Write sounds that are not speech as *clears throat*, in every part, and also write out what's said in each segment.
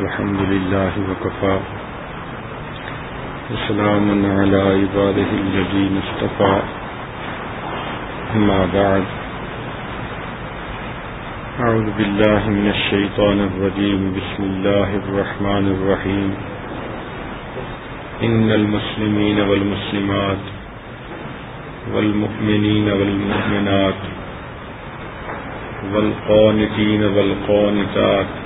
الحمد لله وكفى. وسلام على عباده الذين اصطفى. أما بعد. أعوذ بالله من الشيطان الرجيم. بسم الله الرحمن الرحيم. إن المسلمين والمسلمات والمؤمنين والمؤمنات والقانتين والقانتات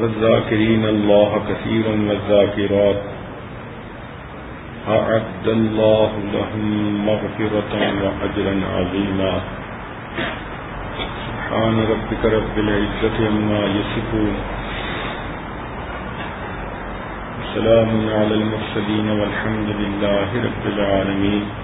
والذاكرين الله كثيرا والذاكرات. أعد الله لهم مغفرة وأجرا عظيما. سبحان ربك رب العزة عما يصفون. وسلام على المرسلين والحمد لله رب العالمين.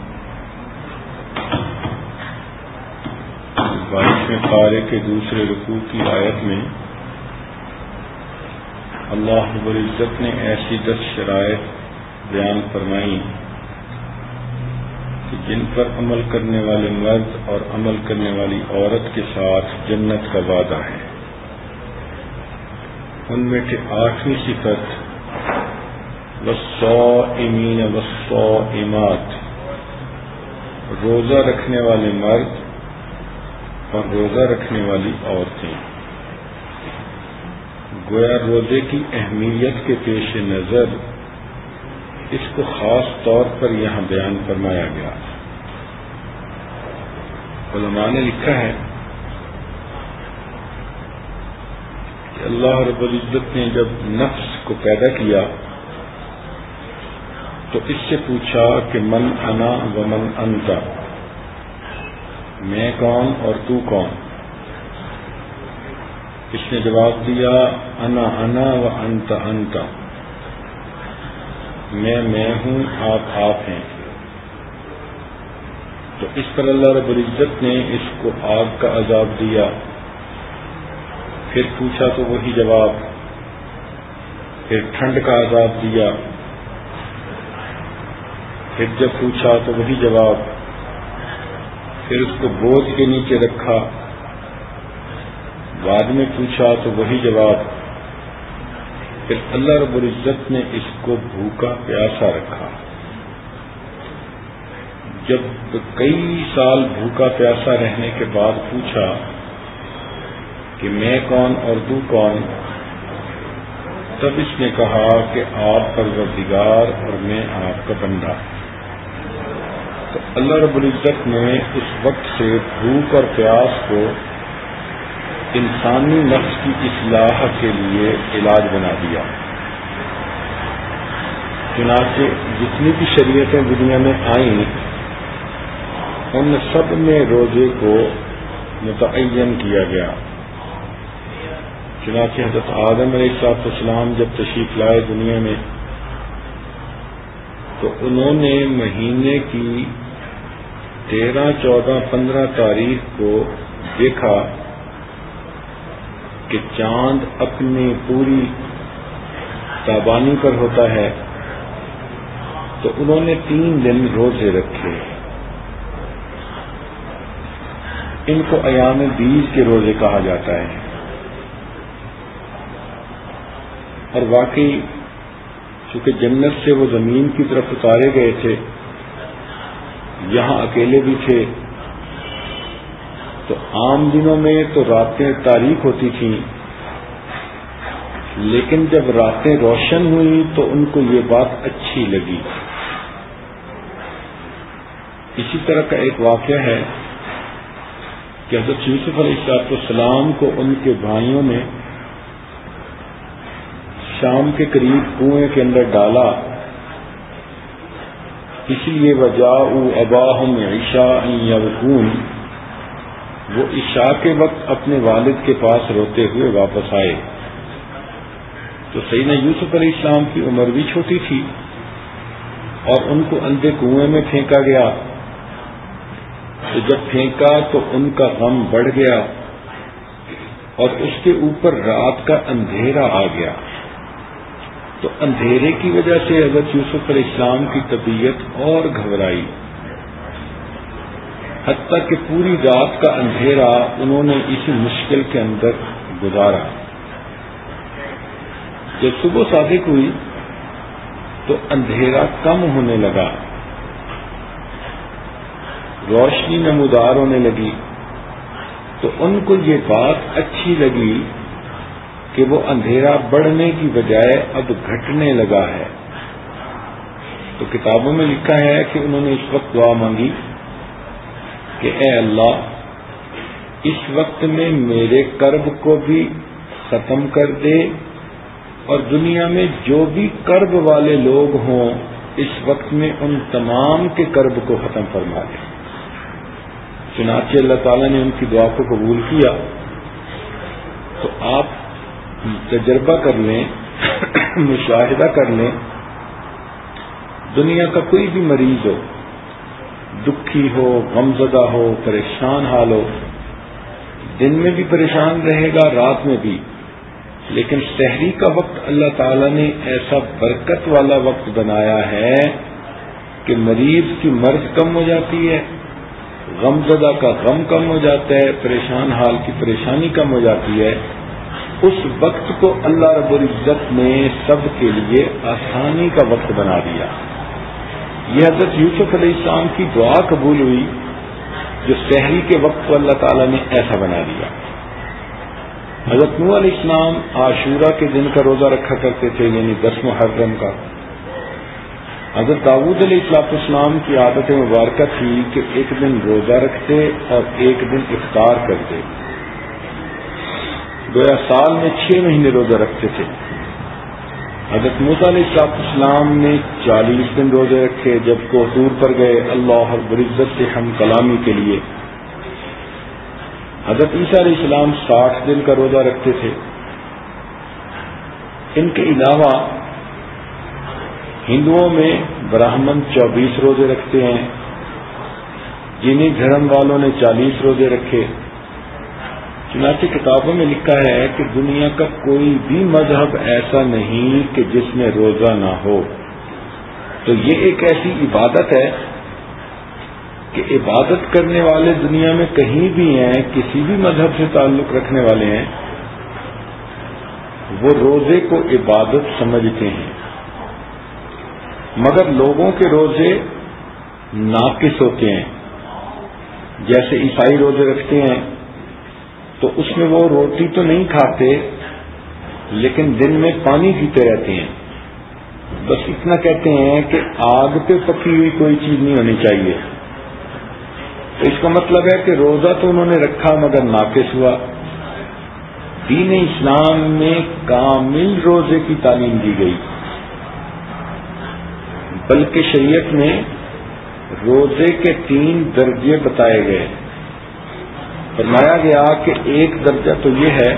بارشویں پارے کے دوسرے رکوع کی آیت میں اللہ رب العزت نے ایسی دس شرائط بیان فرمائی کہ جن پر عمل کرنے والے مرد اور عمل کرنے والی عورت کے ساتھ جنت کا وعدہ ہے۔ ان میں سے آٹھویں صفت وسو امین وسو امات روزہ رکھنے والے مرد اور روزہ رکھنے والی عورتیں۔ گویا روزے کی اہمیت کے پیش نظر اس کو خاص طور پر یہاں بیان فرمایا گیا۔ علماء نے لکھا ہے کہ اللہ رب العزت نے جب نفس کو پیدا کیا تو اس سے پوچھا کہ من انا و من انتا۔ میں کون اور تو کون؟ اس نے جواب دیا، انا انا و انت انتا میں میں ہوں، آپ آپ ہیں۔ تو اس پر اللہ رب العزت نے اس کو آگ کا عذاب دیا۔ پھر پوچھا تو وہی جواب۔ پھر ٹھنڈ کا عذاب دیا۔ پھر جب پوچھا تو وہی جواب۔ پھر اس کو بوجھ کے نیچے رکھا۔ بعد میں پوچھا تو وہی جواب، پھر اللہ رب العزت نے اس کو بھوکا پیاسا رکھا۔ جب کئی سال بھوکا پیاسا رہنے کے بعد پوچھا کہ میں کون اور تو کون، تب اس نے کہا کہ آپ پروردگار اور میں آپ کا بندہ۔ تو اللہ رب العزت نے اس وقت سے بھوک اور پیاس کو انسانی نفس کی اصلاح کے لیے علاج بنا دیا۔ چنانچہ جتنی بھی شریعتیں دنیا میں آئیں، ان سب میں روزے کو متعین کیا گیا۔ چنانچہ حضرت آدم علیہ صاحب اسلام جب تشریف لائے دنیا میں، تو انہوں نے مہینے کی تیرہ، چودہ، پندرہ تاریخ کو دیکھا کہ چاند اپنی پوری تابانی پر ہوتا ہے، تو انہوں نے تین دن روزے رکھے۔ ان کو ایام بیج کے روزے کہا جاتا ہے۔ اور واقعی چونکہ جنت سے وہ زمین کی طرف اتارے گئے تھے یہاں اکیلے بھی تھے۔ تو عام دنوں میں تو راتیں تاریخ ہوتی تھیں، لیکن جب راتیں روشن ہوئی تو ان کو یہ بات اچھی لگی۔ اسی طرح کا ایک واقعہ ہے کہ حضرت یوسف علیہ السلام کو ان کے بھائیوں نے شام کے قریب کنویں کے اندر ڈالا۔ اس لیے وجہ اباہ میں عشا یا وہ عشاء کے وقت اپنے والد کے پاس روتے ہوئے واپس آئے۔ تو سیدنا یوسف علیہ السلام کی عمر بھی چھوٹی تھی اور ان کو اندھے کنویں میں پھینکا گیا۔ تو جب پھینکا تو ان کا غم بڑھ گیا اور اس کے اوپر رات کا اندھیرا آ گیا۔ تو اندھیرے کی وجہ سے حضرت یوسف علیہ السلام کی طبیعت اور گھبرائی۔ حتیٰ کہ پوری رات کا اندھیرا انہوں نے اسی مشکل کے اندر گزارا۔ جب صبح صادق ہوئی تو اندھیرا کم ہونے لگا۔ روشنی نمودار ہونے لگی۔ تو ان کو یہ بات اچھی لگی کہ وہ اندھیرا بڑھنے کی بجائے اب گھٹنے لگا ہے۔ تو کتابوں میں لکھا ہے کہ انہوں نے اس وقت دعا مانگی کہ اے اللہ، اس وقت میں میرے کرب کو بھی ختم کر دے اور دنیا میں جو بھی کرب والے لوگ ہوں، اس وقت میں ان تمام کے کرب کو ختم فرما دے۔ چنانچہ اللہ تعالیٰ نے ان کی دعا کو قبول کیا۔ تو آپ تجربہ کر لیں مشاہدہ کر لیں دنیا کا کوئی بھی مریض ہو، دکھی ہو، غمزدہ ہو، پریشان حال ہو، دن میں بھی پریشان رہے گا، رات میں بھی۔ لیکن شہری کا وقت اللہ تعالی نے ایسا برکت والا وقت بنایا ہے کہ مریض کی مرض کم ہو جاتی ہے غم زدہ کا غم کم ہو جاتا ہے، پریشان حال کی پریشانی کم ہو جاتی ہے۔ اس وقت کو اللہ رب العزت نے سب کے لیے آسانی کا وقت بنا دیا۔ یہ حضرت یوسف علیہ السلام کی دعا قبول ہوئی، جو شہری کے وقت کو اللہ تعالیٰ نے ایسا بنا دیا۔ حضرت نو علیہ السلام عاشورہ کے دن کا روزہ رکھا کرتے تھے یعنی دس محرم کا۔ حضرت داود علیہ السلاط اسلام کی عادت مبارکہ تھی کہ ایک دن روزہ رکھتے اور ایک دن افطار کرتے۔ گویا سال میں چھ مہینے روزہ رکھتے تھے۔ حضرت موسیٰ علیہ اسلام نے چالیس دن روزے رکھے، جب کوہتور پر گئے، اللہ برعزت سے ہم کلامی کے لیے۔ حضرت عیسیٰ علیہ السلام ساٹھ دن کا روزہ رکھتے تھے۔ ان کے علاوہ ہندوؤں میں براہمن چوبیس روزے رکھتے ہیں، جنہیں دھرم والوں نے چالیس روزے رکھے۔ چنانچہ کتابوں میں لکھا ہے کہ دنیا کا کوئی بھی مذہب ایسا نہیں کہ جس میں روزہ نہ ہو۔ تو یہ ایک ایسی عبادت ہے کہ عبادت کرنے والے دنیا میں کہیں بھی ہیں، کسی بھی مذہب سے تعلق رکھنے والے ہیں، وہ روزے کو عبادت سمجھتے ہیں۔ مگر لوگوں کے روزے ناقص ہوتے ہیں۔ جیسے عیسائی روزے رکھتے ہیں تو اس میں وہ روٹی تو نہیں کھاتے، لیکن دن میں پانی پیتے رہتے ہیں۔ بس اتنا کہتے ہیں کہ آگ پہ پکی ہوئی کوئی چیز نہیں ہونی چاہیے۔ تو اس کا مطلب ہے کہ روزہ تو انہوں نے رکھا مگر ناقص ہوا۔ دین اسلام میں کامل روزے کی تعلیم دی گئی۔ بلکہ شریعت میں روزے کے تین درجے بتائے گئے۔ فرمایا گیا کہ ایک درجہ تو یہ ہے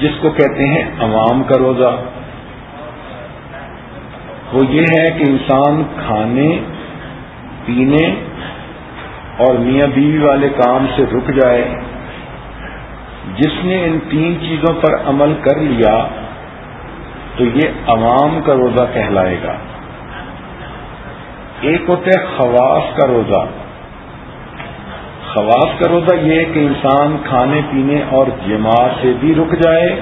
جس کو کہتے ہیں عوام کا روزہ۔ وہ یہ ہے کہ انسان کھانے، پینے اور میاں بیوی والے کام سے رک جائے۔ جس نے ان تین چیزوں پر عمل کر لیا، تو یہ عوام کا روزہ کہلائے گا۔ ایک ہوتا ہے خواص کا روزہ۔ خواص کا روزہ یہ کہ انسان کھانے پینے اور جمع سے بھی رک جائے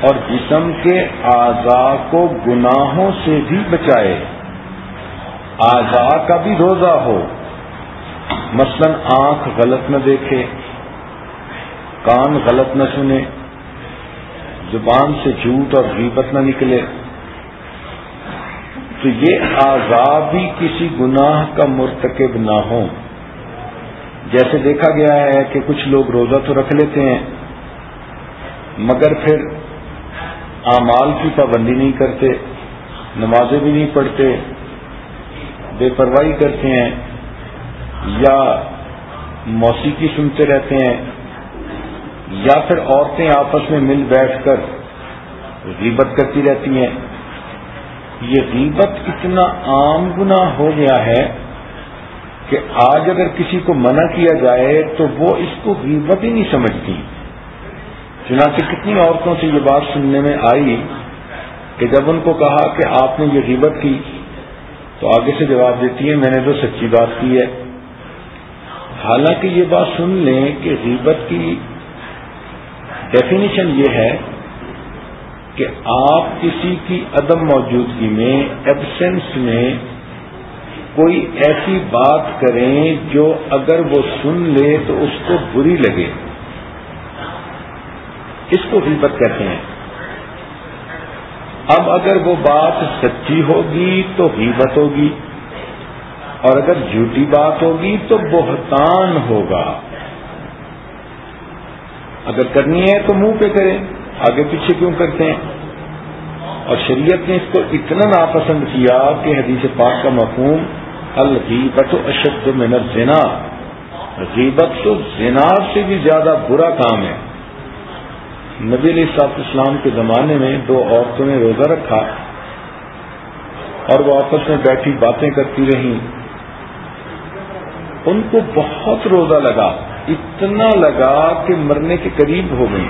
اور جسم کے اعضاء کو گناہوں سے بھی بچائے۔ آزا کا بھی روزہ ہو۔ مثلا آنکھ غلط نہ دیکھے، کان غلط نہ سنے، زبان سے جھوٹ اور غیبت نہ نکلے۔ تو یہ آزاد ہی کسی گناہ کا مرتکب نہ ہو جیسے دیکھا گیا ہے کہ کچھ لوگ روزہ تو رکھ لیتے ہیں، مگر پھر اعمال کی پابندی نہیں کرتے، نمازیں بھی نہیں پڑھتے، بے پرواہی کرتے ہیں یا موسیقی سنتے رہتے ہیں، یا پھر عورتیں آپس میں مل بیٹھ کر غیبت کرتی رہتی ہیں۔ یہ غیبت اتنا عام گنا ہو گیا ہے کہ آج اگر کسی کو منع کیا جائے تو وہ اس کو غیبت ہی نہیں سمجھتی۔ چنانچہ کتنی عورتوں سے یہ بات سننے میں آئی کہ جب ان کو کہا کہ آپ نے یہ غیبت کی تو آگے سے جواب دیتی ہے، میں نے تو سچی بات کی ہے۔ حالانکہ یہ بات سن لیں کہ غیبت کی ڈیفینیشن یہ ہے کہ آپ کسی کی عدم موجودگی میں ایبسنس میں کوئی ایسی بات کریں جو اگر وہ سن لے تو اس کو بری لگے۔ اس کو غیبت کہتے ہیں۔ اب اگر وہ بات سچی ہوگی تو غیبت ہوگی، اور اگر جھوٹی بات ہوگی تو بہتان ہوگا۔ اگر کرنی ہے تو منہ پہ کریں، آگے پیچھے کیوں کرتے ہیں؟ اور شریعت نے اس کو اتنا ناپسند کیا کہ حدیث پاک کا مفہوم الغیبت اشد من الزنا۔ غیبت تو زنا سے بھی زیادہ برا کام ہے۔ نبی علیہ صاحب اسلام کے زمانے میں دو عورتوں نے روزہ رکھا اور وہ آپس میں بیٹھی باتیں کرتی رہیں۔ ان کو بہت روزہ لگا، اتنا لگا کہ مرنے کے قریب ہو گئی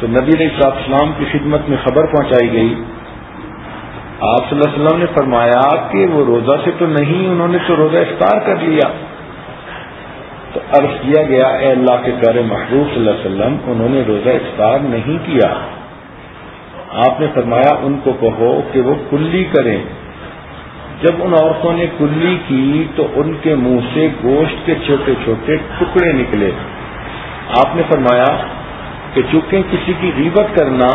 تو نبی علیہ صاحب اسلام کی خدمت میں خبر پہنچائی گئی۔ آپ صلی اللہ علیہ وسلم نے فرمایا کہ وہ روزہ سے تو نہیں، انہوں نے تو روزہ افطار کر لیا۔ تو عرض کیا گیا، اے اللہ کے پیارے محبوب صلی اللہ علیہ وسلم، انہوں نے روزہ افطار نہیں کیا۔ آپ نے فرمایا، ان کو کہو کہ وہ کلی کریں۔ جب ان عورتوں نے کلی کی، تو ان کے منہ سے گوشت کے چھوٹے چھوٹے ٹکڑے نکلے۔ آپ نے فرمایا کہ چونکہ کسی کی غیبت کرنا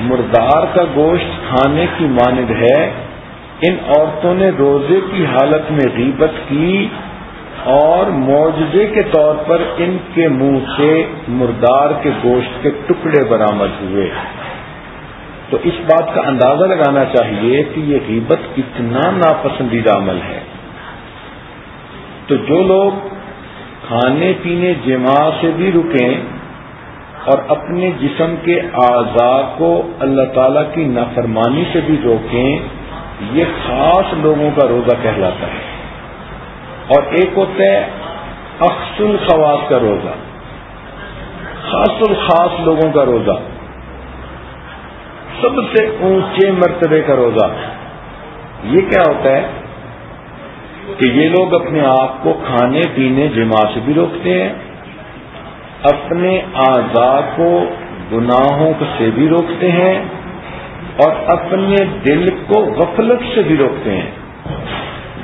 مردار کا گوشت کھانے کی مانند ہے، ان عورتوں نے روزے کی حالت میں غیبت کی اور معجزے کے طور پر ان کے منہ سے مردار کے گوشت کے ٹکڑے برامد ہوئے۔ تو اس بات کا اندازہ لگانا چاہیے کہ یہ غیبت کتنا ناپسندیدہ عمل ہے۔ تو جو لوگ کھانے پینے جمع سے بھی رکیں اور اپنے جسم کے اعضاء کو اللہ تعالی کی نافرمانی سے بھی روکیں، یہ خاص لوگوں کا روزہ کہلاتا ہے۔ اور ایک ہوتا ہے اخص الخواص کا روزہ۔ خاص الخاص لوگوں کا روزہ۔ سب سے اونچے مرتبے کا روزہ۔ یہ کیا ہوتا ہے؟ کہ یہ لوگ اپنے آپ کو کھانے پینے جمع سے بھی روکتے ہیں۔ اپنے اعضاء کو گناہوں سے بھی روکتے ہیں اور اپنے دل کو غفلت سے بھی روکتے ہیں۔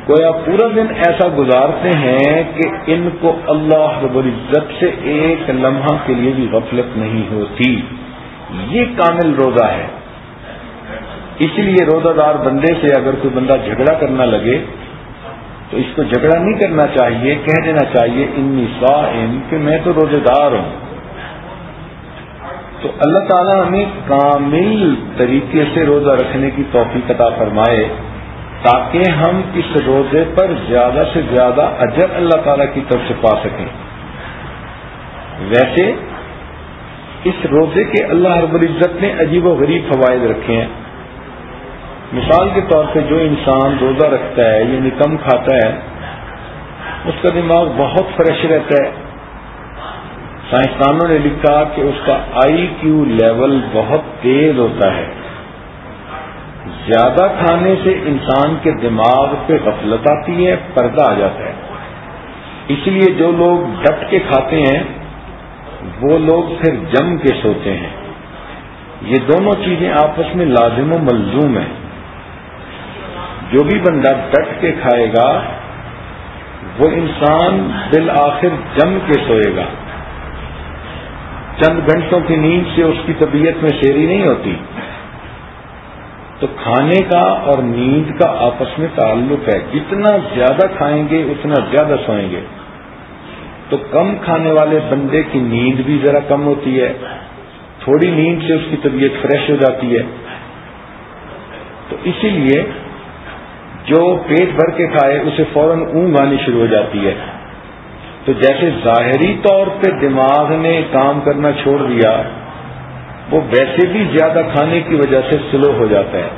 گویا پورا دن ایسا گزارتے ہیں کہ ان کو اللہ رب العزت سے ایک لمحہ کے لیے بھی غفلت نہیں ہوتی۔ یہ کامل روزہ ہے۔ اس لیے روزہ دار بندے سے اگر کوئی بندہ جھگڑا کرنا لگے تو اس کو جھگڑا نہیں کرنا چاہیے، کہہ دینا چاہیے، انی ان کہ میں تو روزے دار ہوں۔ تو اللہ تعالیٰ ہمیں کامل طریقے سے روزہ رکھنے کی توفیق عطا فرمائے تاکہ ہم اس روزے پر زیادہ سے زیادہ اجر اللہ تعالی کی طرف سے پا سکیں۔ ویسے اس روزے کے اللہ رب العزت نے عجیب و غریب فوائد رکھے ہیں۔ مثال کے طور پہ جو انسان روزہ رکھتا ہے یعنی کم کھاتا ہے، اس کا دماغ بہت فریش رہتا ہے۔ سائنسدانوں نے لکھا کہ اس کا آئی کیو لیول بہت تیز ہوتا ہے۔ زیادہ کھانے سے انسان کے دماغ پہ غفلت آتی ہے، پردہ آ جاتا ہے۔ اس لیے جو لوگ ڈٹ کے کھاتے ہیں، وہ لوگ پھر جم کے سوتے ہیں۔ یہ دونوں چیزیں آپس میں لازم و ملزوم ہیں۔ جو بھی بندہ ڈٹ کے کھائے گا، وہ انسان بالآخر جم کے سوئے گا۔ چند گھنٹوں کی نیند سے اس کی طبیعت میں شیری نہیں ہوتی۔ تو کھانے کا اور نیند کا آپس میں تعلق ہے۔ جتنا زیادہ کھائیں گے، اتنا زیادہ سوئیں گے۔ تو کم کھانے والے بندے کی نیند بھی ذرا کم ہوتی ہے۔ تھوڑی نیند سے اس کی طبیعت فریش ہو جاتی ہے۔ تو اسی لیے جو پیٹ بھر کے کھائے، اسے فوراً اونگ آنی شروع ہو جاتی ہے۔ تو جیسے ظاہری طور پہ دماغ نے کام کرنا چھوڑ دیا، وہ ویسے بھی زیادہ کھانے کی وجہ سے سلو ہو جاتا ہے۔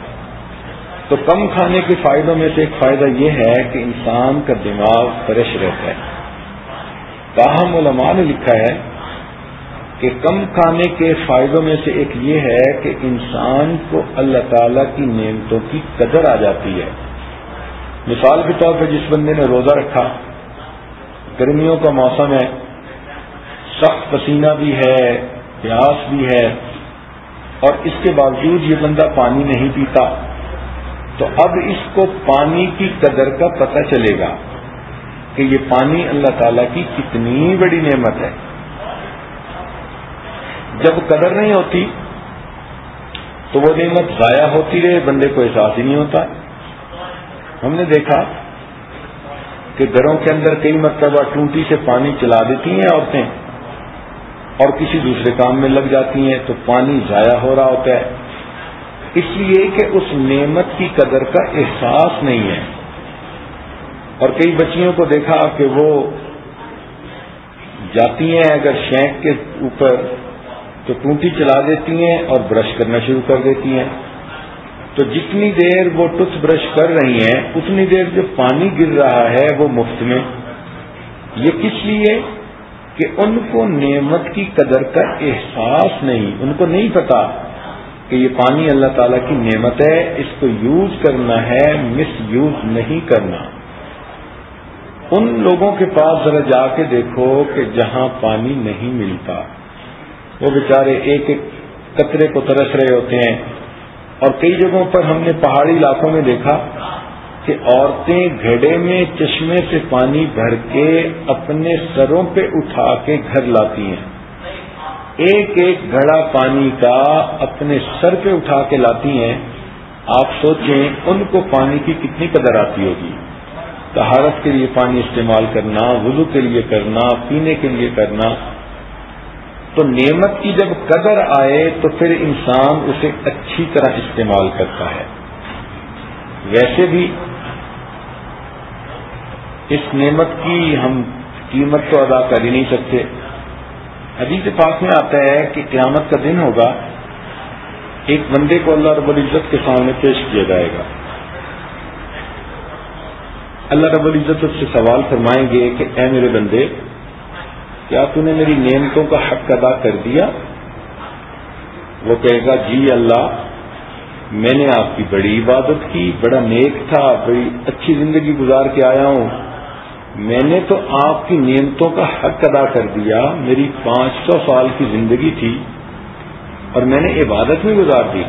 تو کم کھانے کے فائدوں میں سے ایک فائدہ یہ ہے کہ انسان کا دماغ فریش رہتا ہے۔ تاہم علماء نے لکھا ہے کہ کم کھانے کے فائدوں میں سے ایک یہ ہے کہ انسان کو اللہ تعالی کی نعمتوں کی قدر آ جاتی ہے۔ مثال کے طور پہ جس بندے نے روزہ رکھا، گرمیوں کا موسم ہے، سخت پسینہ بھی ہے، پیاس بھی ہے، اور اس کے باوجود یہ بندہ پانی نہیں پیتا، تو اب اس کو پانی کی قدر کا پتہ چلے گا کہ یہ پانی اللہ تعالی کی کتنی بڑی نعمت ہے۔ جب قدر نہیں ہوتی، تو وہ نعمت ضائع ہوتی رہے، بندے کو احساس ہی نہیں ہوتا۔ ہم نے دیکھا کہ گھروں کے اندر کئی مرتبہ ٹونٹی سے پانی چلا دیتی ہیں عورتیں اور کسی دوسرے کام میں لگ جاتی ہیں تو پانی ضائع ہو رہا ہوتا ہے۔ اس لیے کہ اس نعمت کی قدر کا احساس نہیں ہے۔ اور کئی بچیوں کو دیکھا کہ وہ جاتی ہیں اگر شینک کے اوپر تو ٹونٹی چلا دیتی ہیں اور برش کرنا شروع کر دیتی ہیں۔ تو جتنی دیر وہ ٹوتھ برش کر رہی ہیں، اتنی دیر جو پانی گر رہا ہے وہ مفت میں۔ یہ کس لیے؟ کہ ان کو نعمت کی قدر کا احساس نہیں۔ ان کو نہیں پتا کہ یہ پانی اللہ تعالی کی نعمت ہے، اس کو یوز کرنا ہے، مس یوز نہیں کرنا۔ ان لوگوں کے پاس ذرا جا کے دیکھو کہ جہاں پانی نہیں ملتا۔ وہ بیچارے ایک ایک قطرے کو ترس رہے ہوتے ہیں۔ اور کئی جگہوں پر ہم نے پہاڑی علاقوں میں دیکھا کہ عورتیں گھڑے میں چشمے سے پانی بھر کے اپنے سروں پہ اٹھا کے گھر لاتی ہیں۔ ایک ایک گھڑا پانی کا اپنے سر پہ اٹھا کے لاتی ہیں۔ آپ سوچیں ان کو پانی کی کتنی قدر آتی ہوگی۔ تہارت کے لیے پانی استعمال کرنا، وضو کے لیے کرنا، پینے کے لیے کرنا۔ تو نعمت کی جب قدر آئے تو پھر انسان اسے اچھی طرح استعمال کرتا ہے۔ ویسے بھی اس نعمت کی ہم قیمت تو ادا کر ہی نہیں سکتے۔ حدیث پاک میں آتا ہے کہ قیامت کا دن ہوگا، ایک بندے کو اللہ رب العزت کے سامنے پیش کیا جائے گا۔ اللہ رب العزت اس سے سوال فرمائیں گے کہ اے میرے بندے کیا تو نے میری نعمتوں کا حق ادا کر دیا؟ وہ کہے گا جی اللہ، میں نے آپ کی بڑی عبادت کی، بڑا نیک تھا، بڑی اچھی زندگی گزار کے آیا ہوں۔ میں نے تو آپ کی نعمتوں کا حق ادا کر دیا، میری پانچ سو سال کی زندگی تھی اور میں نے عبادت میں گزار دی۔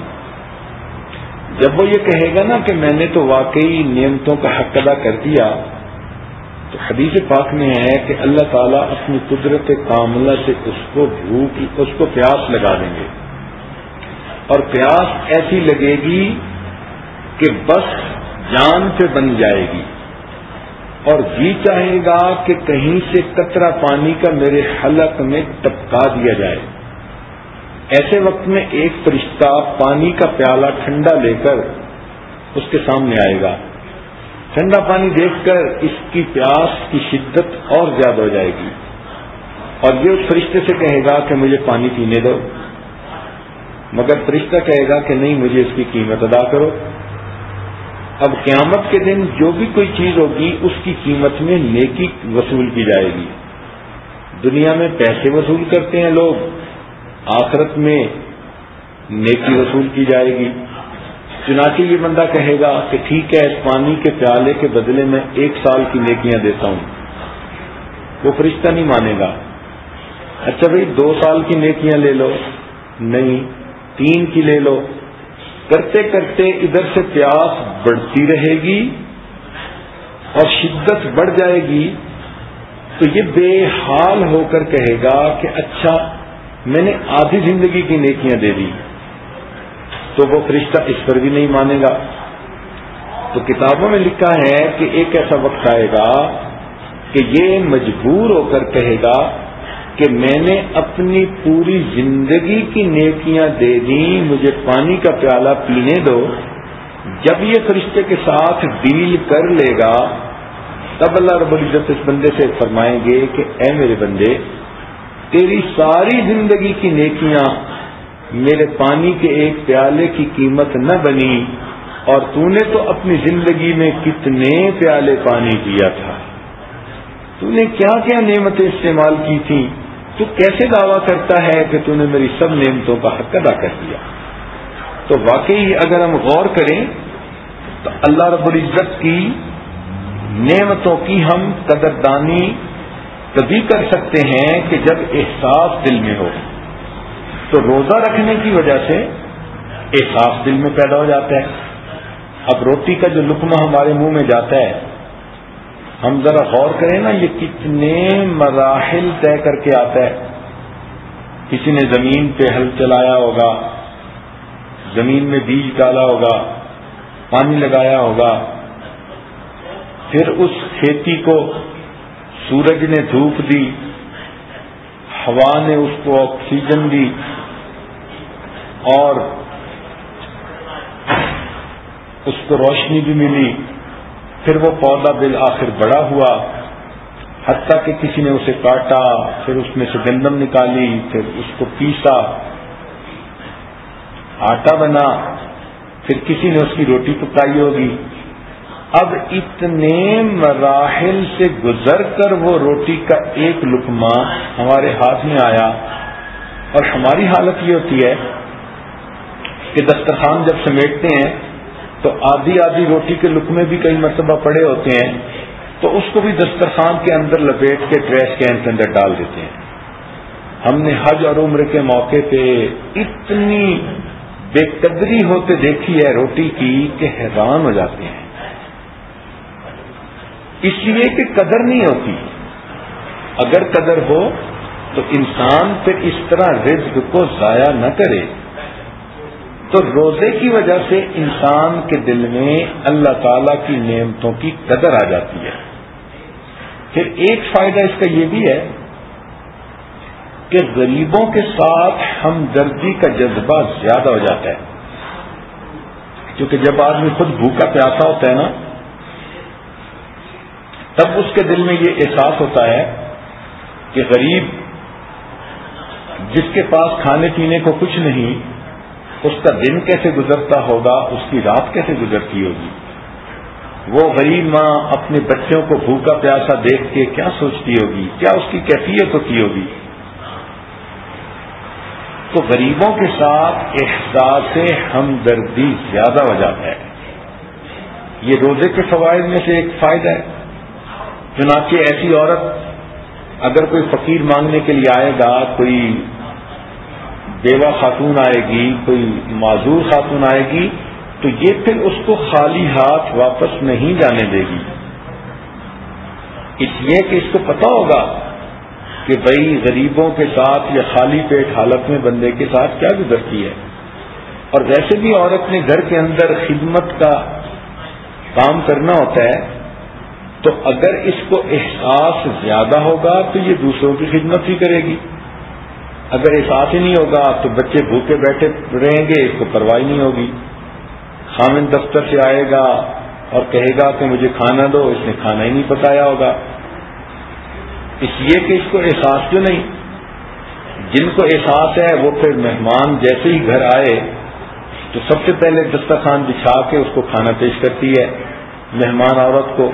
جب وہ یہ کہے گا نا کہ میں نے تو واقعی نعمتوں کا حق ادا کر دیا تو حدیث پاک میں ہے کہ اللہ تعالیٰ اپنی قدرت کاملہ سے اس کو بھوک، اس کو پیاس لگا دیں گے۔ اور پیاس ایسی لگے گی کہ بس جان پہ بن جائے گی۔ اور جی چاہے گا کہ کہیں سے کترا پانی کا میرے حلق میں ٹپکا دیا جائے۔ ایسے وقت میں ایک فرشتہ پانی کا پیالہ ٹھنڈا لے کر اس کے سامنے آئے گا۔ ٹھنڈا پانی دیکھ کر اس کی پیاس کی شدت اور زیادہ ہو جائے گی۔ اور یہ اس فرشتے سے کہے گا کہ مجھے پانی پینے دو۔ مگر فرشتہ کہے گا کہ نہیں، مجھے اس کی قیمت ادا کرو۔ اب قیامت کے دن جو بھی کوئی چیز ہوگی، اس کی قیمت میں نیکی وصول کی جائے گی۔ دنیا میں پیسے وصول کرتے ہیں لوگ، آخرت میں نیکی وصول کی جائے گی۔ چنانچہ یہ بندہ کہے گا کہ ٹھیک ہے اس پانی کے پیالے کے بدلے میں ایک سال کی نیکیاں دیتا ہوں۔ وہ فرشتہ نہیں مانے گا۔ اچھا بھائی، دو سال کی نیکیاں لے لو۔ نہیں، تین کی لے لو۔ کرتے کرتے ادھر سے پیاس بڑھتی رہے گی اور شدت بڑھ جائے گی۔ تو یہ بے حال ہو کر کہے گا کہ اچھا میں نے آدھی زندگی کی نیکیاں دے دی۔ تو وہ فرشتہ اس پر بھی نہیں مانے گا۔ تو کتابوں میں لکھا ہے کہ ایک ایسا وقت آئے گا کہ یہ مجبور ہو کر کہے گا کہ میں نے اپنی پوری زندگی کی نیکیاں دے دی مجھے پانی کا پیالہ پینے دو۔ جب یہ فرشتے کے ساتھ ڈیل کر لے گا، تب اللہ رب العزت اس بندے سے فرمائیں گے کہ اے میرے بندے، تیری ساری زندگی کی نیکیاں میرے پانی کے ایک پیالے کی قیمت نہ بنی اور تو نے تو اپنی زندگی میں کتنے پیالے پانی پیا تھا۔ تو نے کیا کیا نعمتیں استعمال کی تھی؟ تو کیسے دعویٰ کرتا ہے کہ تو نے میری سب نعمتوں کا حق ادا کر دیا؟ تو واقعی اگر ہم غور کریں، تو اللہ رب العزت کی نعمتوں کی ہم قدردانی تبھی کر سکتے ہیں کہ جب احساس دل میں ہو۔ تو روزہ رکھنے کی وجہ سے احساس دل میں پیدا ہو جاتا ہے۔ اب روٹی کا جو لکمہ ہمارے منہ میں جاتا ہے، ہم ذرا غور کریں نا، یہ کتنے مراحل طے کر کے آتا ہے۔ کسی نے زمین پہ ہل چلایا ہوگا، زمین میں بیج ڈالا ہوگا، پانی لگایا ہوگا۔ پھر اس کھیتی کو سورج نے دھوپ دی، ہوا نے اس کو آکسیجن دی۔ اور اس کو روشنی بھی ملی۔ پھر وہ پودا بل آخر بڑا ہوا۔ حتیٰ کہ کسی نے اسے کاٹا، پھر اس میں سے گندم نکالی، پھر اس کو پیسا، آٹا بنا، پھر کسی نے اس کی روٹی پکائی ہوگی۔ اب اتنے مراحل سے گزر کر وہ روٹی کا ایک لکما ہمارے ہاتھ میں آیا۔ اور ہماری حالت یہ ہوتی ہے کہ دسترخوان جب سمیٹتے ہیں تو آدھی آدھی روٹی کے لکمے بھی کئی مرتبہ پڑے ہوتے ہیں، تو اس کو بھی دسترخوان کے اندر لپیٹ کے ٹریش کین کے اندر ڈال دیتے ہیں۔ ہم نے حج اور عمر کے موقع پہ اتنی بے قدری ہوتے دیکھی ہے روٹی کی کہ حیران ہو جاتے ہیں۔ اس لیے کہ قدر نہیں ہوتی۔ اگر قدر ہو تو انسان پھر اس طرح رزق کو ضائع نہ کرے۔ تو روزے کی وجہ سے انسان کے دل میں اللہ تعالی کی نعمتوں کی قدر آ جاتی ہے۔ پھر ایک فائدہ اس کا یہ بھی ہے کہ غریبوں کے ساتھ ہمدردی کا جذبہ زیادہ ہو جاتا ہے۔ کیونکہ جب آدمی خود بھوکا پیاسا ہوتا ہے نا، تب اس کے دل میں یہ احساس ہوتا ہے کہ غریب جس کے پاس کھانے پینے کو کچھ نہیں اس کا دن کیسے گزرتا ہوگا، اس کی رات کیسے گزرتی ہوگی؟ وہ غریب ماں اپنے بچوں کو بھوکا پیاسا دیکھ کے کیا سوچتی ہوگی؟ کیا اس کی کیفیت ہوتی ہوگی؟ تو غریبوں کے ساتھ احساس ہمدردی زیادہ ہو جاتا ہے۔ یہ روزے کے فوائد میں سے ایک فائدہ ہے۔ چنانچہ ایسی عورت اگر کوئی فقیر مانگنے کے لیے آئے گا، کوئی بیوہ خاتون آئے گی، کوئی معذور خاتون آئے گی، تو یہ پھر اس کو خالی ہاتھ واپس نہیں جانے دے گی۔ اس لیے کہ اس کو پتا ہوگا کہ بھائی غریبوں کے ساتھ یا خالی پیٹ حالت میں بندے کے ساتھ کیا گزرتی ہے۔ اور ویسے بھی عورت نے گھر کے اندر خدمت کا کام کرنا ہوتا ہے، تو اگر اس کو احساس زیادہ ہوگا تو یہ دوسروں کی خدمت ہی کرے گی۔ اگر احساس ہی نہیں ہوگا، تو بچے بھوکے بیٹھے رہیں گے، اس کو پرواہ نہیں ہوگی۔ خامن دفتر سے آئے گا اور کہے گا کہ مجھے کھانا دو، اس نے کھانا ہی نہیں پکایا ہوگا۔ اس لیے کہ اس کو احساس کیوں نہیں۔ جن کو احساس ہے، وہ پھر مہمان جیسے ہی گھر آئے، تو سب سے پہلے دسترخوان بچھا کے اس کو کھانا پیش کرتی ہے مہمان عورت کو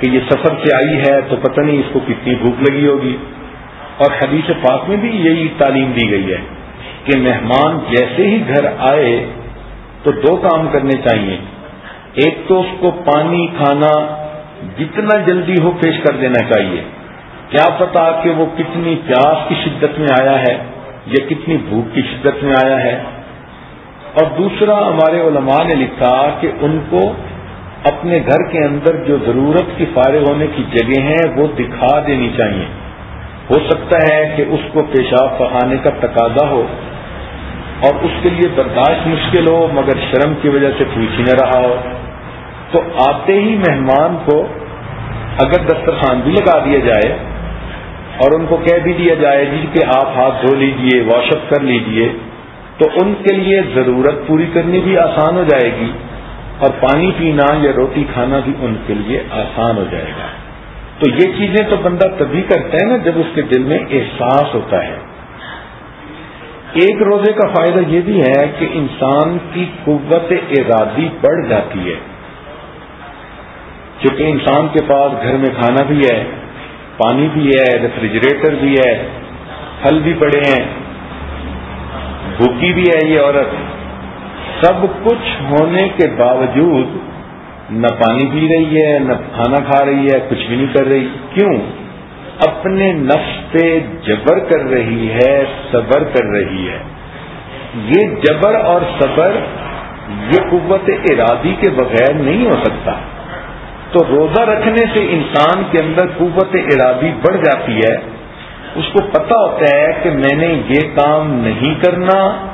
کہ یہ سفر سے آئی ہے تو پتہ نہیں اس کو کتنی بھوک لگی ہوگی۔ اور حدیث پاک میں بھی یہی تعلیم دی گئی ہے کہ مہمان جیسے ہی گھر آئے تو دو کام کرنے چاہیے۔ ایک تو اس کو پانی، کھانا جتنا جلدی ہو پیش کر دینا چاہیے۔ کیا پتا کہ وہ کتنی پیاس کی شدت میں آیا ہے یا کتنی بھوک کی شدت میں آیا ہے۔ اور دوسرا، ہمارے علماء نے لکھا کہ ان کو اپنے گھر کے اندر جو ضرورت کی فارغ ہونے کی جگہ ہیں وہ دکھا دینی چاہیے۔ ہو سکتا ہے کہ اس کو پیشاب پہانے کا تقاضا ہو اور اس کے لیے برداشت مشکل ہو، مگر شرم کی وجہ سے پوچھ ہی نہ رہا ہو۔ تو آتے ہی مہمان کو اگر دسترخوان بھی لگا دیا جائے اور ان کو کہہ بھی دیا جائے جی کہ آپ ہاتھ دھو لیجیے، واش اپ کر لیجیے، تو ان کے لیے ضرورت پوری کرنی بھی آسان ہو جائے گی اور پانی پینا یا روٹی کھانا بھی ان کے لیے آسان ہو جائے گا۔ تو یہ چیزیں تو بندہ تبھی کرتا ہے نا جب اس کے دل میں احساس ہوتا ہے۔ ایک روزے کا فائدہ یہ بھی ہے کہ انسان کی قوت ارادی بڑھ جاتی ہے۔ چونکہ انسان کے پاس گھر میں کھانا بھی ہے، پانی بھی ہے، ریفریجریٹر بھی ہے، پھل بھی پڑے ہیں، بھوکی بھی ہے یہ عورت۔ سب کچھ ہونے کے باوجود نہ پانی پی رہی ہے، نہ کھانا کھا رہی ہے، کچھ بھی نہیں کر رہی۔ کیوں؟ اپنے نفس پہ جبر کر رہی ہے، صبر کر رہی ہے۔ یہ جبر اور صبر یہ قوت ارادی کے بغیر نہیں ہو سکتا۔ تو روزہ رکھنے سے انسان کے اندر قوت ارادی بڑھ جاتی ہے۔ اس کو پتا ہوتا ہے کہ میں نے یہ کام نہیں کرنا۔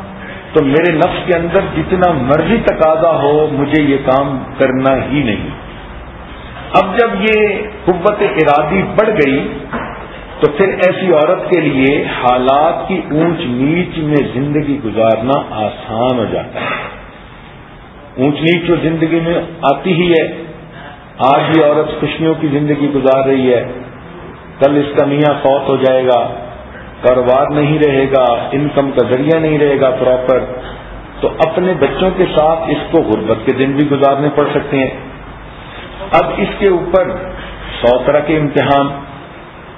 تو میرے نفس کے اندر جتنا مرضی تقاضا ہو، مجھے یہ کام کرنا ہی نہیں۔ اب جب یہ قوت ارادی بڑھ گئی، تو پھر ایسی عورت کے لیے حالات کی اونچ نیچ میں زندگی گزارنا آسان ہو جاتا ہے۔ اونچ نیچ جو زندگی میں آتی ہی ہے، آج یہ عورت خوشیوں کی زندگی گزار رہی ہے، کل اس کا میاں فوت ہو جائے گا۔ کاروبار نہیں رہے گا انکم کا ذریعہ نہیں رہے گا پراپر تو اپنے بچوں کے ساتھ اس کو غربت کے دن بھی گزارنے پڑ سکتے ہیں۔ اب اس کے اوپر سو طرح کے امتحان۔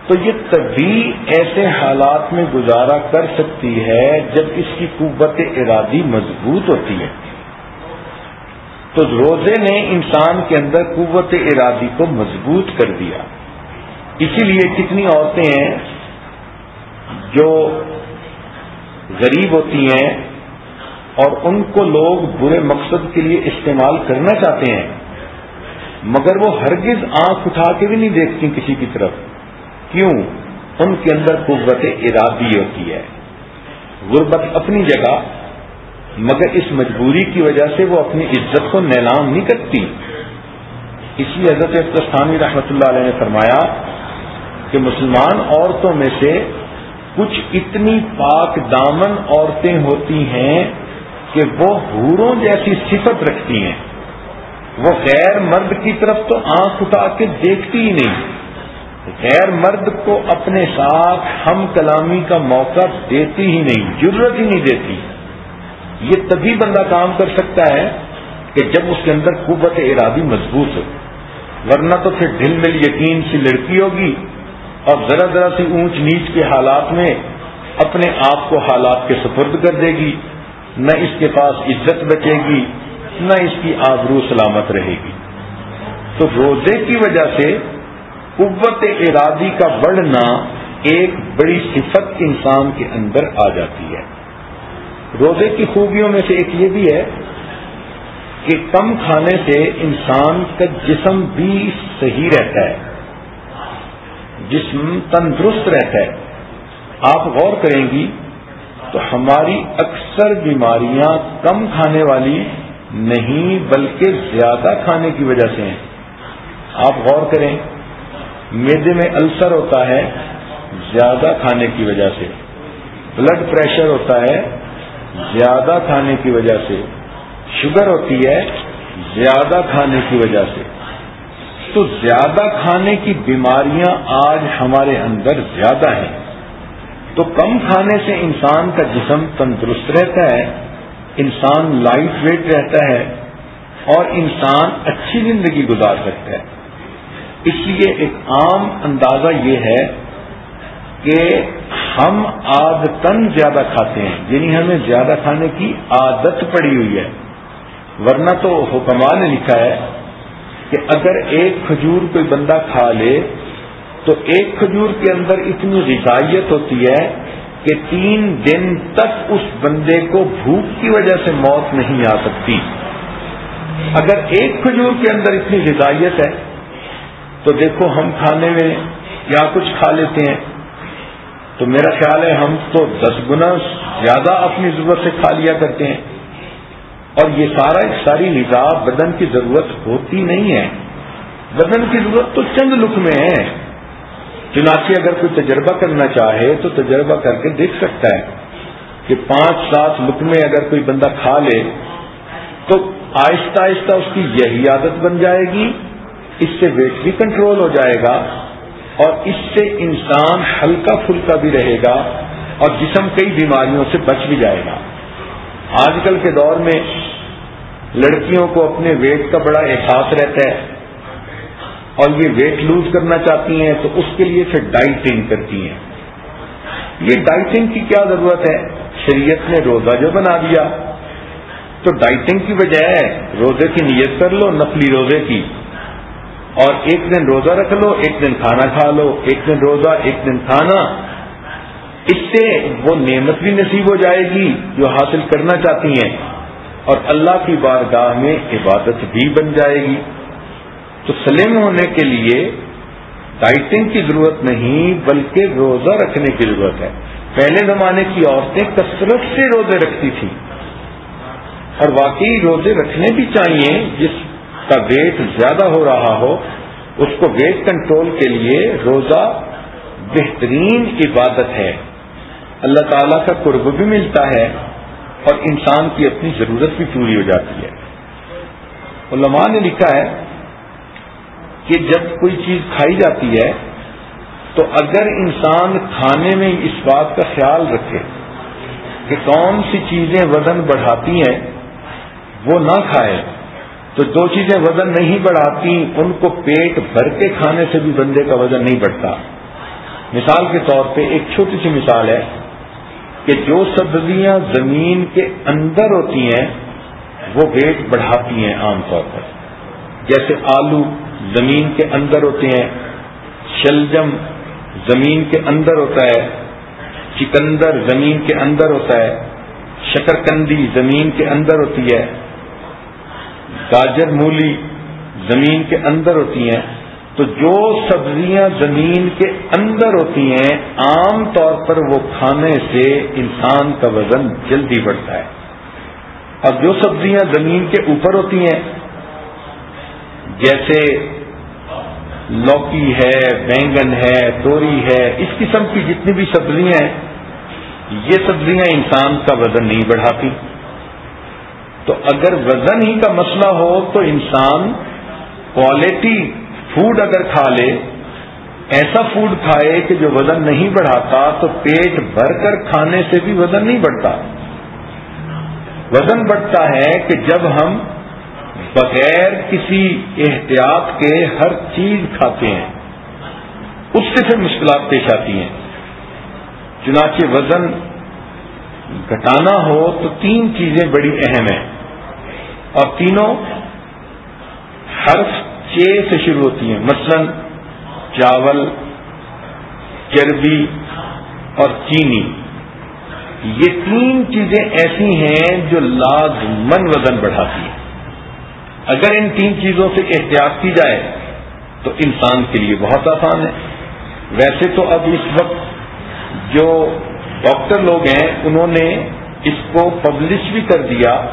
تو یہ تبھی ایسے حالات میں گزارا کر سکتی ہے جب اس کی قوت ارادی مضبوط ہوتی ہے۔ تو روزے نے انسان کے اندر قوت ارادی کو مضبوط کر دیا۔ اسی لیے کتنی عورتیں ہیں جو غریب ہوتی ہیں اور ان کو لوگ برے مقصد کے لیے استعمال کرنا چاہتے ہیں، مگر وہ ہرگز آنکھ اٹھا کے بھی نہیں دیکھتی کسی کی طرف۔ کیوں؟ ان کے اندر قوت ارادی ہوتی ہے۔ غربت اپنی جگہ، مگر اس مجبوری کی وجہ سے وہ اپنی عزت کو نیلام نہیں کرتی۔ اسی حضرت افتستانی رحمۃ اللہ علیہ نے فرمایا کہ مسلمان عورتوں میں سے کچھ اتنی پاک دامن عورتیں ہوتی ہیں کہ وہ حوروں جیسی صفت رکھتی ہیں۔ وہ غیر مرد کی طرف تو آنکھ اٹھا کے دیکھتی ہی نہیں۔ غیر مرد کو اپنے ساتھ ہم کلامی کا موقع دیتی ہی نہیں ضرورت ہی نہیں دیتی۔ یہ تبھی بندہ کام کر سکتا ہے کہ جب اس کے اندر قوت ارادی مضبوط ہو۔ ورنہ تو پھر ڈھل مل یقین سی لڑکی ہوگی۔ اور ذرا ذرا سی اونچ نیچ کے حالات میں اپنے آپ کو حالات کے سپرد کر دے گی، نہ اس کے پاس عزت بچے گی، نہ اس کی آبرو سلامت رہے گی۔ تو روزے کی وجہ سے قوت ارادی کا بڑھنا ایک بڑی صفت انسان کے اندر آ جاتی ہے۔ روزے کی خوبیوں میں سے ایک یہ بھی ہے کہ کم کھانے سے انسان کا جسم بھی صحیح رہتا ہے۔ جسم تندرست رہتا ہے۔ آپ غور کریں گی تو ہماری اکثر بیماریاں کم کھانے والی نہیں بلکہ زیادہ کھانے کی وجہ سے ہیں۔ آپ غور کریں، میدے میں السر ہوتا ہے زیادہ کھانے کی وجہ سے۔ بلڈ پریشر ہوتا ہے زیادہ کھانے کی وجہ سے۔ شوگر ہوتی ہے زیادہ کھانے کی وجہ سے۔ تو زیادہ کھانے کی بیماریاں آج ہمارے اندر زیادہ ہیں۔ تو کم کھانے سے انسان کا جسم تندرست رہتا ہے، انسان لائٹ ویٹ رہتا ہے اور انسان اچھی زندگی گزار سکتا ہے۔ اس لیے ایک عام اندازہ یہ ہے کہ ہم آدتن زیادہ کھاتے ہیں یعنی ہمیں زیادہ کھانے کی عادت پڑی ہوئی ہے۔ ورنہ تو حکمان نے لکھا ہے کہ اگر ایک کھجور کوئی بندہ کھا لے تو ایک کھجور کے اندر اتنی غذائیت ہوتی ہے کہ تین دن تک اس بندے کو بھوک کی وجہ سے موت نہیں آ سکتی۔ اگر ایک کھجور کے اندر اتنی غذائیت ہے تو دیکھو ہم کھانے میں کیا کچھ کھا لیتے ہیں۔ تو میرا خیال ہے ہم تو دس گنا زیادہ اپنی ضرورت سے کھا لیا کرتے ہیں۔ اور یہ سارا ساری نظام بدن کی ضرورت ہوتی نہیں ہے۔ بدن کی ضرورت تو چند لک میں ہے۔ چنانچہ اگر کوئی تجربہ کرنا چاہے تو تجربہ کر کے دیکھ سکتا ہے کہ پانچ سات لک میں اگر کوئی بندہ کھا لے تو آہستہ آہستہ اس کی یہی عادت بن جائے گی۔ اس سے ویٹ بھی کنٹرول ہو جائے گا اور اس سے انسان ہلکا پھلکا بھی رہے گا اور جسم کئی بیماریوں سے بچ بھی جائے گا۔ آج کل کے دور میں لڑکیوں کو اپنے ویٹ کا بڑا احساس رہتا ہے اور یہ ویٹ لوز کرنا چاہتی ہیں تو اس کے لیے پھر ڈائٹنگ کرتی ہیں۔ یہ ڈائٹنگ کی کیا ضرورت ہے؟ شریعت نے روزہ جو بنا دیا۔ تو ڈائٹنگ کی بجائے روزے کی نیت کر لو، نقلی روزے کی۔ اور ایک دن روزہ رکھ لو، ایک دن کھانا کھا لو، ایک دن روزہ، ایک دن کھانا۔ اس سے وہ نعمت بھی نصیب ہو جائے گی جو حاصل کرنا چاہتی ہیں اور اللہ کی بارگاہ میں عبادت بھی بن جائے گی۔ تو سلیم ہونے کے لیے ڈائٹنگ کی ضرورت نہیں، بلکہ روزہ رکھنے کی ضرورت ہے۔ پہلے زمانے کی عورتیں کثرت سے روزے رکھتی تھیں۔ اور واقعی روزے رکھنے بھی چاہیے، جس کا ویٹ زیادہ ہو رہا ہو، اس کو ویٹ کنٹرول کے لیے روزہ بہترین عبادت ہے۔ اللہ تعالیٰ کا قرب بھی ملتا ہے اور انسان کی اپنی ضرورت بھی پوری ہو جاتی ہے۔ علماء نے لکھا ہے کہ جب کوئی چیز کھائی جاتی ہے تو اگر انسان کھانے میں اس بات کا خیال رکھے کہ کون سی چیزیں وزن بڑھاتی ہیں وہ نہ کھائے، تو دو چیزیں وزن نہیں بڑھاتی ان کو پیٹ بھر کے کھانے سے بھی بندے کا وزن نہیں بڑھتا۔ مثال کے طور پہ ایک چھوٹی سی مثال ہے۔ کہ جو سبزیاں زمین کے اندر ہوتی ہیں، وہ ویٹ بڑھاتی ہیں عام طور پر۔ جیسے آلو زمین کے اندر ہوتے ہیں، شلجم زمین کے اندر ہوتا ہے، چکندر زمین کے اندر ہوتا ہے، شکرکندی زمین کے اندر ہوتی ہے، گاجر مولی زمین کے اندر ہوتی ہیں۔ تو جو سبزیاں زمین کے اندر ہوتی ہیں، عام طور پر وہ کھانے سے انسان کا وزن جلدی بڑھتا ہے۔ اور جو سبزیاں زمین کے اوپر ہوتی ہیں، جیسے لوکی ہے، بینگن ہے، توری ہے، اس قسم کی جتنی بھی سبزیاں ہیں، یہ سبزیاں انسان کا وزن نہیں بڑھاتی۔ تو اگر وزن ہی کا مسئلہ ہو، تو انسان کوالٹی فوڈ اگر کھا لے، ایسا فوڈ کھائے کہ جو وزن نہیں بڑھاتا تو پیٹ بھر کر کھانے سے بھی وزن نہیں بڑھتا۔ وزن بڑھتا ہے کہ جب ہم بغیر کسی احتیاط کے ہر چیز کھاتے ہیں، اس سے پھر مشکلات پیش آتی ہیں۔ چنانچہ وزن گھٹانا ہو تو تین چیزیں بڑی اہم ہیں۔ اور تینوں، حرف چے سے شروع ہوتی ہیں۔ مثلا چاول چربی اور چینی۔ یہ تین چیزیں ایسی ہیں جو لازمن وزن بڑھاتی ہیں۔ اگر ان تین چیزوں سے احتیاط کی جائے تو انسان کے لیے بہت آسان ہے۔ ویسے تو اب اس وقت جو ڈاکٹر لوگ ہیں، انہوں نے اس کو پبلش بھی کر دیا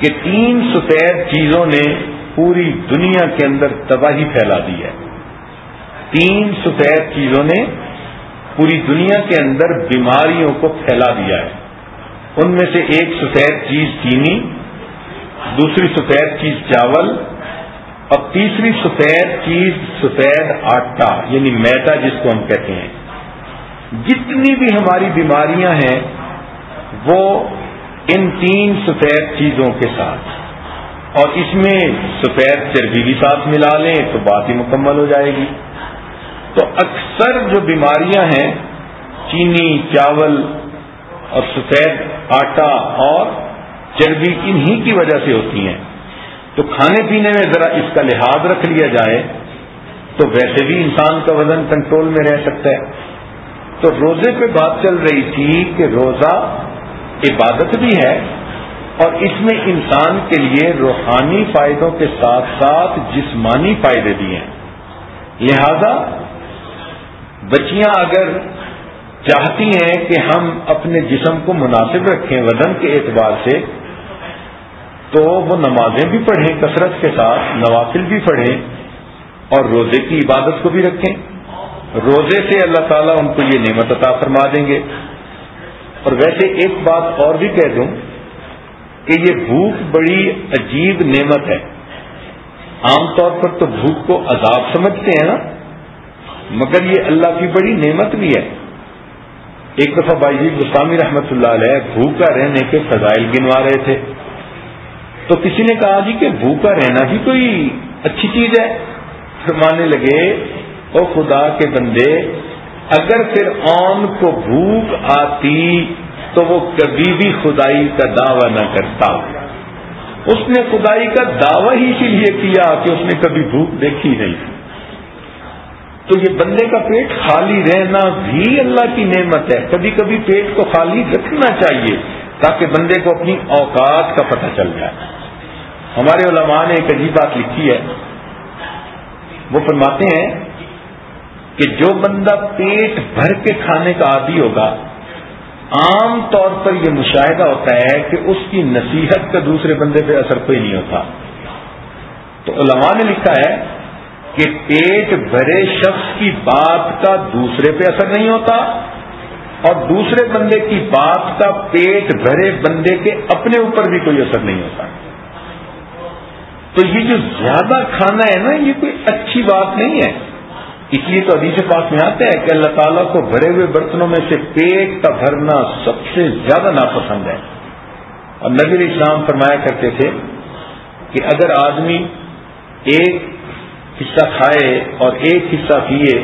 کہ تین سفید چیزوں نے پوری دنیا کے اندر تباہی پھیلا دی ہے۔ تین سفید چیزوں نے پوری دنیا کے اندر بیماریوں کو پھیلا دیا ہے۔ ان میں سے ایک سفید چیز چینی، دوسری سفید چیز چاول، اور تیسری سفید چیز سفید آٹا یعنی میدا جس کو ہم کہتے ہیں۔ جتنی بھی ہماری بیماریاں ہیں، وہ ان تین سفید چیزوں کے ساتھ۔ اور اس میں سفید چربی بھی ساتھ ملا لیں تو بات ہی مکمل ہو جائے گی۔ تو اکثر جو بیماریاں ہیں، چینی، چاول اور سفید آٹا اور چربی انہی کی وجہ سے ہوتی ہیں۔ تو کھانے پینے میں ذرا اس کا لحاظ رکھ لیا جائے تو ویسے بھی انسان کا وزن کنٹرول میں رہ سکتا ہے۔ تو روزے پہ بات چل رہی تھی کہ روزہ عبادت بھی ہے اور اس میں انسان کے لیے روحانی فائدوں کے ساتھ ساتھ جسمانی فائدے بھی ہیں۔ لہذا بچیاں اگر چاہتی ہیں کہ ہم اپنے جسم کو مناسب رکھیں وزن کے اعتبار سے، تو وہ نمازیں بھی پڑھیں، کثرت کے ساتھ نوافل بھی پڑھیں اور روزے کی عبادت کو بھی رکھیں۔ روزے سے اللہ تعالیٰ ان کو یہ نعمت عطا فرما دیں گے۔ اور ویسے ایک بات اور بھی کہہ دوں۔ کہ یہ بھوک بڑی عجیب نعمت ہے۔ عام طور پر تو بھوک کو عذاب سمجھتے ہیں نا، مگر یہ اللہ کی بڑی نعمت بھی ہے۔ ایک دفعہ بھائی جی گسامی رحمت اللہ علیہ بھوکا رہنے کے فضائل گنوا رہے تھے۔ تو کسی نے کہا جی کہ بھوکا رہنا بھی کوئی اچھی چیز ہے۔ فرمانے لگے، او خدا کے بندے، اگر پھر آن کو بھوک آتی تو وہ کبھی بھی خدائی کا دعوی نہ کرتا اس نے خدائی کا دعوی ہی اسی لیے کیا کہ اس نے کبھی بھوک دیکھی نہیں۔ تو یہ بندے کا پیٹ خالی رہنا بھی اللہ کی نعمت ہے۔ کبھی کبھی پیٹ کو خالی رکھنا چاہیے تاکہ بندے کو اپنی اوقات کا پتہ چل جائے۔ ہمارے علماء نے ایک عجیب بات لکھی ہے۔ وہ فرماتے ہیں کہ جو بندہ پیٹ بھر کے کھانے کا عادی ہوگا عام طور پر یہ مشاہدہ ہوتا ہے کہ اس کی نصیحت کا دوسرے بندے پہ اثر کوئی نہیں ہوتا۔ تو علماء نے لکھا ہے کہ پیٹ بھرے شخص کی بات کا دوسرے پہ اثر نہیں ہوتا اور دوسرے بندے کی بات کا پیٹ بھرے بندے کے اپنے اوپر بھی کوئی اثر نہیں ہوتا۔ تو یہ جو زیادہ کھانا ہے نا، یہ کوئی اچھی بات نہیں ہے۔ اس لیے تو ابھی سے پاس میں آتے ہیں کہ اللہ تعالیٰ کو بھرے ہوئے برتنوں میں سے پیٹ کا بھرنا سب سے زیادہ ناپسند ہے۔ اور نبی اسلام فرمایا کرتے تھے کہ اگر آدمی ایک حصہ کھائے اور ایک حصہ پیے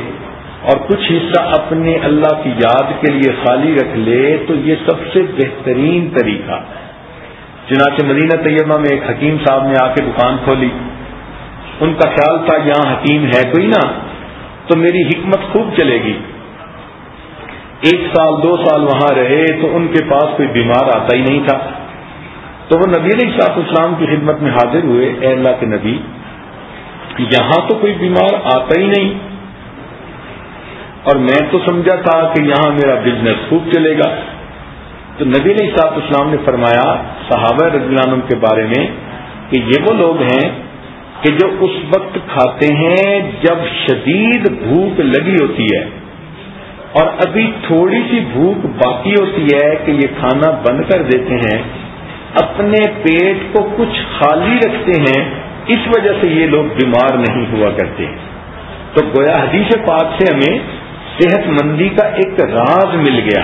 اور کچھ حصہ اپنے اللہ کی یاد کے لیے خالی رکھ لے تو یہ سب سے بہترین طریقہ چنانچہ مدینہ طیبہ میں ایک حکیم صاحب نے آ کے دکان کھولی۔ ان کا خیال تھا، یہاں حکیم ہے کوئی نا؟ تو میری حکمت خوب چلے گی۔ ایک سال، دو سال وہاں رہے تو ان کے پاس کوئی بیمار آتا ہی نہیں تھا۔ تو وہ نبی علیہ صاحب اسلام کی خدمت میں حاضر ہوئے، اے اللہ کے نبی، یہاں تو کوئی بیمار آتا ہی نہیں۔ اور میں تو سمجھا تھا کہ یہاں میرا بزنس خوب چلے گا۔ تو نبی علیہ صاحب اسلام نے فرمایا، صحابہ رضی اللہ عنہ کے بارے میں کہ یہ وہ لوگ ہیں کہ جو اس وقت کھاتے ہیں جب شدید بھوک لگی ہوتی ہے اور ابھی تھوڑی سی بھوک باقی ہوتی ہے کہ یہ کھانا بند کر دیتے ہیں، اپنے پیٹ کو کچھ خالی رکھتے ہیں، اس وجہ سے یہ لوگ بیمار نہیں ہوا کرتے۔ تو گویا حدیث پاک سے ہمیں صحت مندی کا ایک راز مل گیا۔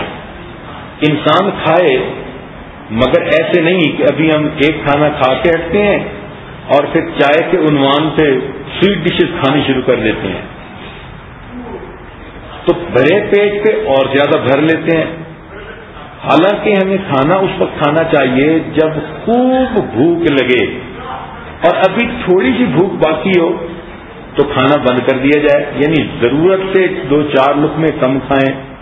انسان کھائے مگر ایسے نہیں کہ ابھی ہم ایک کھانا کھا کے ہٹتے ہیں۔ اور پھر چائے کے عنوان پہ سویٹ ڈشز کھانی شروع کر لیتے ہیں۔ تو بڑے پیٹ پہ اور زیادہ بھر لیتے ہیں۔ حالانکہ ہمیں کھانا اس وقت کھانا چاہیے جب خوب بھوک لگے۔ اور ابھی تھوڑی سی بھوک باقی ہو تو کھانا بند کر دیا جائے۔ یعنی ضرورت سے دو چار لک میں کم کھائیں۔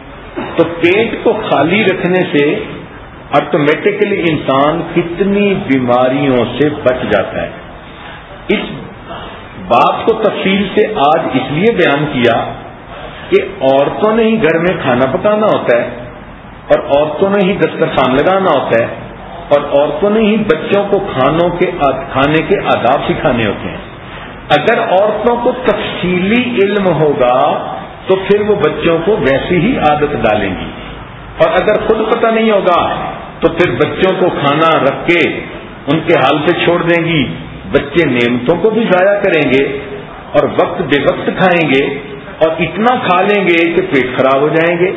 تو پیٹ کو خالی رکھنے سے آٹومیٹکلی انسان کتنی بیماریوں سے بچ جاتا ہے۔ اس بات کو تفصیل سے آج اس لیے بیان کیا کہ عورتوں نے ہی گھر میں کھانا پکانا ہوتا ہے اور عورتوں نے ہی دسترخوان لگانا ہوتا ہے اور عورتوں نے ہی بچوں کو کھانوں کے کھانے کے آداب سکھانے ہوتے ہیں۔ اگر عورتوں کو تفصیلی علم ہوگا تو پھر وہ بچوں کو ویسی ہی عادت ڈالیں گی۔ اور اگر خود پتہ نہیں ہوگا تو پھر بچوں کو کھانا رکھ کے ان کے حال سے چھوڑ دیں گی۔ بچے نعمتوں کو بھی ضائع کریں گے اور وقت بے وقت کھائیں گے اور اتنا کھا لیں گے کہ پیٹ خراب ہو جائیں گے۔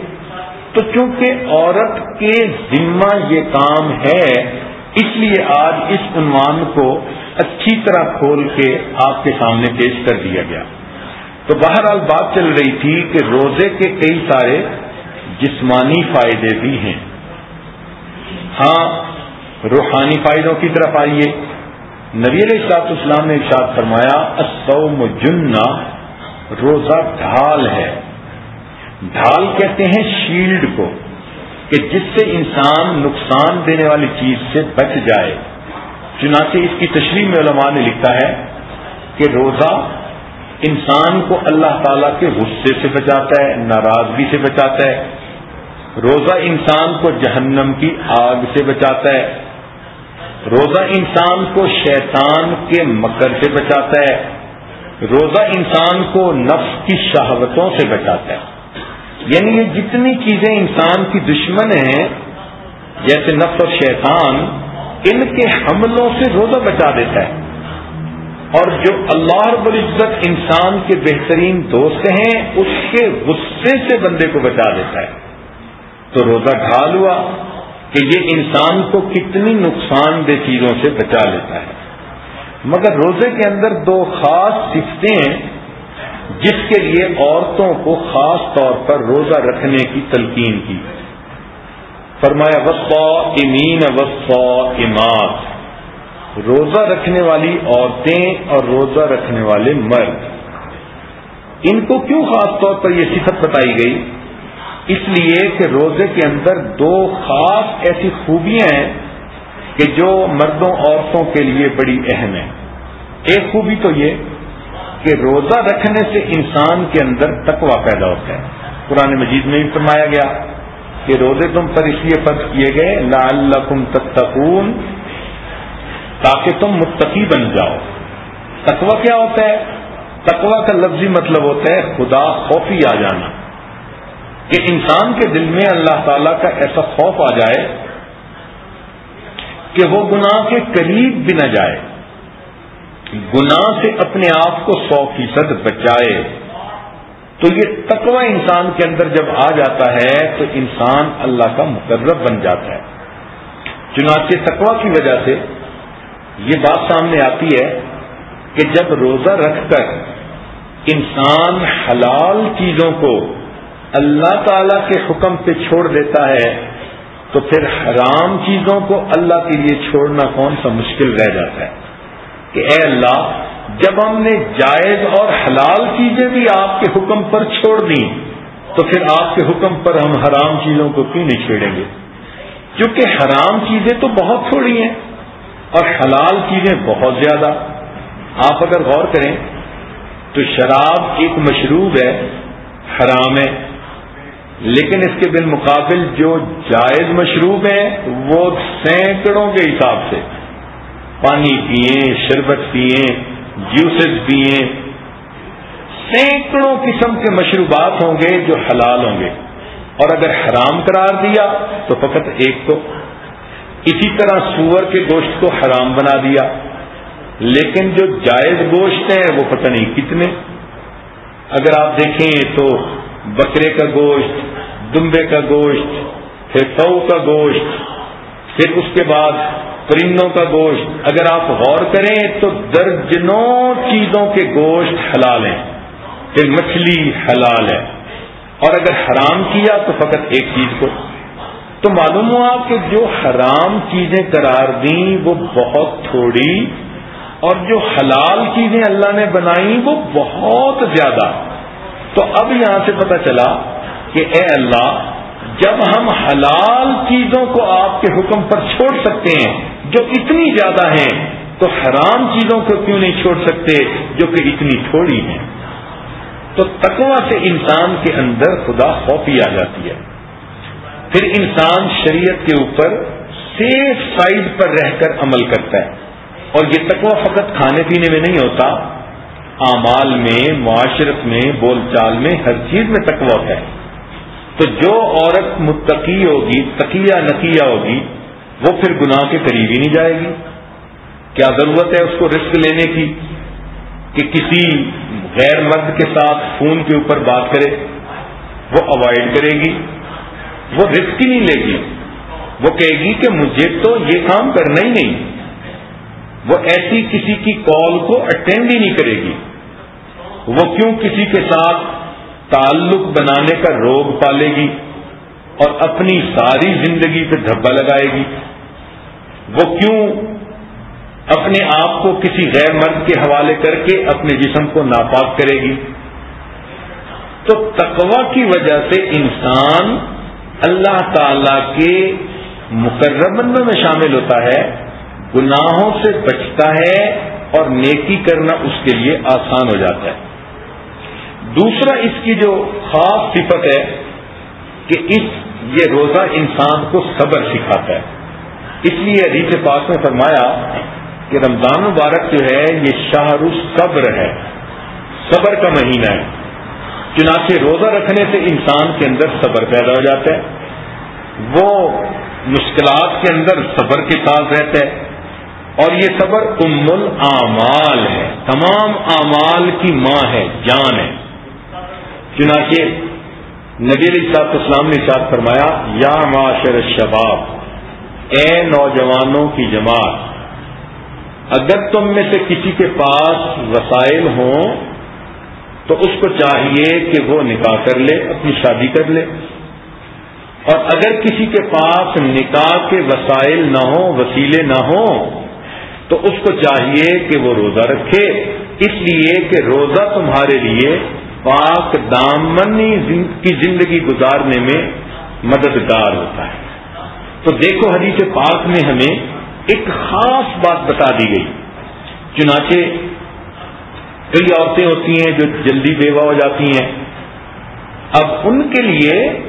تو چونکہ عورت کے ذمہ یہ کام ہے، اس لیے آج اس عنوان کو اچھی طرح کھول کے آپ کے سامنے پیش کر دیا گیا۔ تو بہرحال بات چل رہی تھی کہ روزے کے کئی سارے جسمانی فائدے بھی ہیں۔ ہاں روحانی فائدوں کی طرف آئیے۔ نبی علیہ السلاط اسلام نے ارشاد فرمایا، الصوم جنہ، روزہ ڈھال ہے۔ ڈھال کہتے ہیں شیلڈ کو، کہ جس سے انسان نقصان دینے والی چیز سے بچ جائے۔ چنانچہ اس کی تشریح میں علماء نے لکھا ہے کہ روزہ انسان کو اللہ تعالی کے غصے سے بچاتا ہے، ناراضگی سے بچاتا ہے۔ روزہ انسان کو جہنم کی آگ سے بچاتا ہے۔ روزہ انسان کو شیطان کے مکر سے بچاتا ہے، روزہ انسان کو نفس کی شہوتوں سے بچاتا ہے۔ یعنی یہ جتنی چیزیں انسان کی دشمن ہیں، جیسے نفس اور شیطان، ان کے حملوں سے روزہ بچا دیتا ہے۔ اور جو اللہ رب العزت انسان کے بہترین دوست ہیں، اس کے غصے سے بندے کو بچا دیتا ہے۔ تو روزہ ڈھال ہوا۔ کہ یہ انسان کو کتنی نقصان دہ چیزوں سے بچا لیتا ہے۔ مگر روزے کے اندر دو خاص صفتیں ہیں جس کے لیے عورتوں کو خاص طور پر روزہ رکھنے کی تلقین کی۔ فرمایا وسفا امین وسفا اماد روزہ رکھنے والی عورتیں اور روزہ رکھنے والے مرد۔ ان کو کیوں خاص طور پر یہ صفت بتائی گئی؟ اس لیے کہ روزے کے اندر دو خاص ایسی خوبیاں ہیں کہ جو مردوں عورتوں کے لیے بڑی اہم ہے ایک خوبی تو یہ کہ روزہ رکھنے سے انسان کے اندر تقوا پیدا ہوتا ہے۔ قرآن مجید میں بھی فرمایا گیا کہ روزے تم پر اس لیے فرض کیے گئے، لعلکم تتقون، تاکہ تم متقی بن جاؤ۔ تقوا کیا ہوتا ہے؟ تقوا کا لفظی مطلب ہوتا ہے خدا خوفی آ جانا۔ کہ انسان کے دل میں اللہ تعالی کا ایسا خوف آ جائے کہ وہ گناہ کے قریب بھی نہ جائے، گناہ سے اپنے آپ کو سو فیصد بچائے۔ تو یہ تقوی انسان کے اندر جب آ جاتا ہے، تو انسان اللہ کا مقرب بن جاتا ہے۔ چنانچہ تقوی کی وجہ سے یہ بات سامنے آتی ہے کہ جب روزہ رکھ کر انسان حلال چیزوں کو اللہ تعالی کے حکم پہ چھوڑ دیتا ہے، تو پھر حرام چیزوں کو اللہ کے لیے چھوڑنا کون سا مشکل رہ جاتا ہے؟ کہ اے اللہ، جب ہم نے جائز اور حلال چیزیں بھی آپ کے حکم پر چھوڑ دی تو پھر آپ کے حکم پر ہم حرام چیزوں کو کیوں نہیں چھیڑیں گے؟ کیونکہ حرام چیزیں تو بہت تھوڑی ہیں اور حلال چیزیں بہت زیادہ۔ آپ اگر غور کریں، تو شراب ایک مشروب ہے، حرام ہے۔ لیکن اس کے بالمقابل جو جائز مشروب ہیں وہ سینکڑوں کے حساب سے پانی پیئیں، شربت پیئیں، جوسز پیئیں۔ سینکڑوں قسم کے مشروبات ہوں گے جو حلال ہوں گے۔ اور اگر حرام قرار دیا تو فقط ایک کو اسی طرح سور کے گوشت کو حرام بنا دیا۔ لیکن جو جائز گوشت ہیں وہ پتہ نہیں کتنے۔ اگر آپ دیکھیں تو بکرے کا گوشت، دمبے کا گوشت، پھر پو کا گوشت، پھر اس کے بعد پرندوں کا گوشت۔ اگر آپ غور کریں تو درجنوں چیزوں کے گوشت حلال ہیں۔ پھر مچھلی حلال ہے۔ اور اگر حرام کیا تو فقط ایک چیز کو۔ تو معلوم ہوا کہ جو حرام چیزیں قرار دیں وہ بہت تھوڑی اور جو حلال چیزیں اللہ نے بنائی وہ بہت زیادہ۔ تو اب یہاں سے پتا چلا کہ اے اللہ، جب ہم حلال چیزوں کو آپ کے حکم پر چھوڑ سکتے ہیں، جو اتنی زیادہ ہیں، تو حرام چیزوں کو کیوں نہیں چھوڑ سکتے جو کہ اتنی تھوڑی ہیں؟ تو تقوا سے انسان کے اندر خدا خوفی آ جاتی ہے۔ پھر انسان شریعت کے اوپر سیف سائڈ پر رہ کر عمل کرتا ہے۔ اور یہ تقوا فقط کھانے پینے میں نہیں ہوتا اعمال میں، معاشرت میں، بول چال میں، ہر چیز میں تقوی ہے۔ تو جو عورت متقی ہوگی، تقیہ نقیہ ہوگی، وہ پھر گناہ کے قریب ہی نہیں جائے گی۔ کیا ضرورت ہے اس کو رسک لینے کی؟ کہ کسی غیر مرد کے ساتھ فون کے اوپر بات کرے، وہ اوائڈ کرے گی۔ وہ رسک ہی نہیں لے گی۔ وہ کہے گی کہ مجھے تو یہ کام کرنا ہی نہیں۔ وہ ایسی کسی کی کال کو اٹینڈ ہی نہیں کرے گی۔ وہ کیوں کسی کے ساتھ تعلق بنانے کا روگ پالے گی اور اپنی ساری زندگی پہ دھبا لگائے گی؟ وہ کیوں اپنے آپ کو کسی غیر مرد کے حوالے کر کے اپنے جسم کو ناپاک کرے گی؟ تو تقوا کی وجہ سے انسان اللہ تعالی کے مقرر میں شامل ہوتا ہے گناہوں سے بچتا ہے اور نیکی کرنا اس کے لیے آسان ہو جاتا ہے۔ دوسرا اس کی جو خاص صفت ہے کہ اس یہ روزہ انسان کو صبر سکھاتا ہے۔ اس لیے حدیث پاک میں فرمایا کہ رمضان مبارک جو ہے یہ شاہ صبر ہے۔ صبر کا مہینہ ہے۔ چنانچہ روزہ رکھنے سے انسان کے اندر صبر پیدا ہو جاتا ہے۔ وہ مشکلات کے اندر صبر کے ساتھ رہتا ہے۔ اور یہ صبر ام العمال ہے۔ تمام اعمال کی ماں ہے، جان ہے۔ چنانچہ نبی علیہ صاحب اسلام نے ساتھ فرمایا، یا معاشر شباب اے نوجوانوں کی جماعت، اگر تم میں سے کسی کے پاس وسائل ہوں تو اس کو چاہیے کہ وہ نکاح کر لے، اپنی شادی کر لے۔ اور اگر کسی کے پاس نکاح کے وسائل نہ ہوں، وسیلے نہ ہوں تو اس کو چاہیے کہ وہ روزہ رکھے۔ اس لیے کہ روزہ تمہارے لیے پاک دامنی کی زندگی گزارنے میں مددگار ہوتا ہے۔ تو دیکھو حدیث پاک میں ہمیں ایک خاص بات بتا دی گئی۔ چنانچہ کئی عورتیں ہوتی ہیں جو جلدی بیوہ ہو جاتی ہیں۔ اب ان کے لیے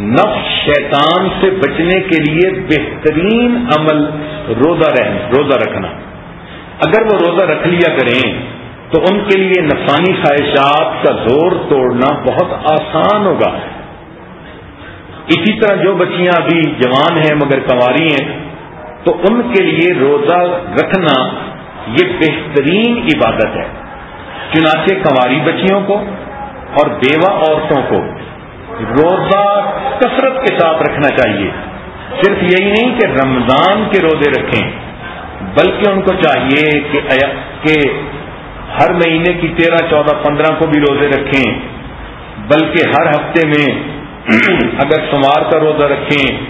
نفس شیطان سے بچنے کے لیے بہترین عمل روزہ رہنا روزہ رکھنا۔ اگر وہ روزہ رکھ لیا کریں، تو ان کے لیے نفسانی خواہشات کا زور توڑنا بہت آسان ہوگا۔ اسی طرح جو بچیاں ابھی جوان ہیں مگر کنواری ہیں، تو ان کے لیے روزہ رکھنا یہ بہترین عبادت ہے۔ چنانچہ کنواری بچیوں کو اور بیوہ عورتوں کو روزہ کثرت کے ساتھ رکھنا چاہیے۔ صرف یہی نہیں کہ رمضان کے روزے رکھیں، بلکہ ان کو چاہیے کہ ہر مہینے کی تیرہ، چودہ، پندرہ کو بھی روزے رکھیں۔ بلکہ ہر ہفتے میں *clears throat* اگر سمار کا روزہ رکھیں،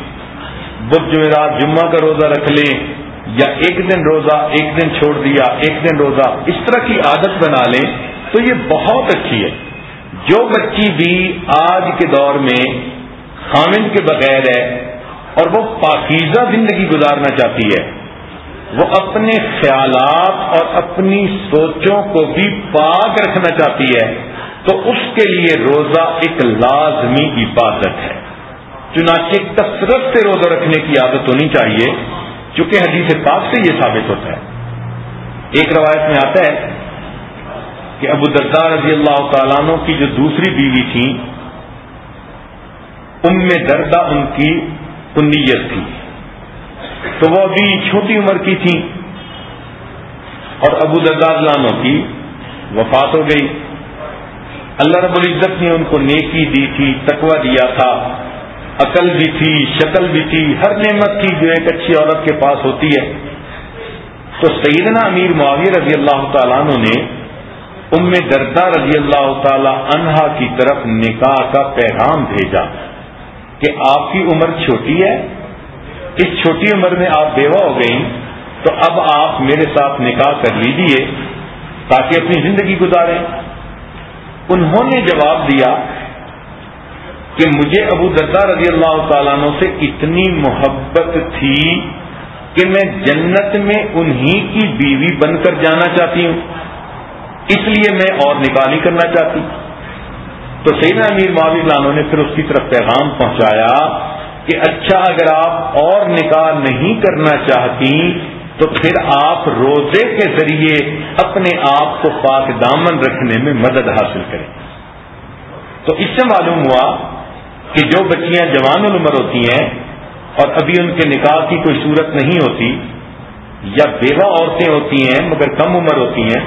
بدھ، جمعرات، جمعہ کا روزہ رکھ لیں، یا ایک دن روزہ، ایک دن چھوڑ دیا، ایک دن روزہ، اس طرح کی عادت بنا لیں، تو یہ بہت اچھی ہے۔ جو بچی بھی آج کے دور میں خامن کے بغیر ہے اور وہ پاکیزہ زندگی گزارنا چاہتی ہے، وہ اپنے خیالات اور اپنی سوچوں کو بھی پاک رکھنا چاہتی ہے، تو اس کے لیے روزہ ایک لازمی عبادت ہے۔ چنانچہ کثرت سے روزہ رکھنے کی عادت ہونی چاہیے، چونکہ حدیث پاک سے یہ ثابت ہوتا ہے۔ ایک روایت میں آتا ہے کہ ابو دردار رضی اللہ تعالیٰ عنہ کی جو دوسری بیوی تھی، ام دردہ ان کی کنیت تھی۔ تو وہ ابھی چھوٹی عمر کی تھی۔ اور ابو دردار عنہ کی وفات ہو گئی۔ اللہ رب العزت نے ان کو نیکی دی تھی تکوا دیا تھا۔ عقل بھی تھی، شکل بھی تھی۔ ہر نعمت تھی جو ایک اچھی عورت کے پاس ہوتی ہے۔ تو سیدنا امیر معاویہ رضی اللہ تعالیٰ عنہ نے ام دردا رضی اللہ تعالی عنہا کی طرف نکاح کا پیغام بھیجا کہ آپ کی عمر چھوٹی ہے۔ اس چھوٹی عمر میں آپ بیوہ ہو گئی تو اب آپ میرے ساتھ نکاح کر لیجیے تاکہ اپنی زندگی گزاریں۔ انہوں نے جواب دیا کہ مجھے ابو دردا رضی اللہ تعالیٰ عنہ سے اتنی محبت تھی کہ میں جنت میں انہی کی بیوی بن کر جانا چاہتی ہوں۔ اس لیے میں اور نکاح نہیں کرنا چاہتی۔ تو سیدنا امیر معاوی لانوں نے پھر اس کی طرف پیغام پہنچایا کہ اچھا اگر آپ اور نکاح نہیں کرنا چاہتی، تو پھر آپ روزے کے ذریعے اپنے آپ کو پاک دامن رکھنے میں مدد حاصل کریں۔ تو اس سے معلوم ہوا کہ جو بچیاں جوان العمر ہوتی ہیں اور ابھی ان کے نکاح کی کوئی صورت نہیں ہوتی، یا بیوہ عورتیں ہوتی ہیں مگر کم عمر ہوتی ہیں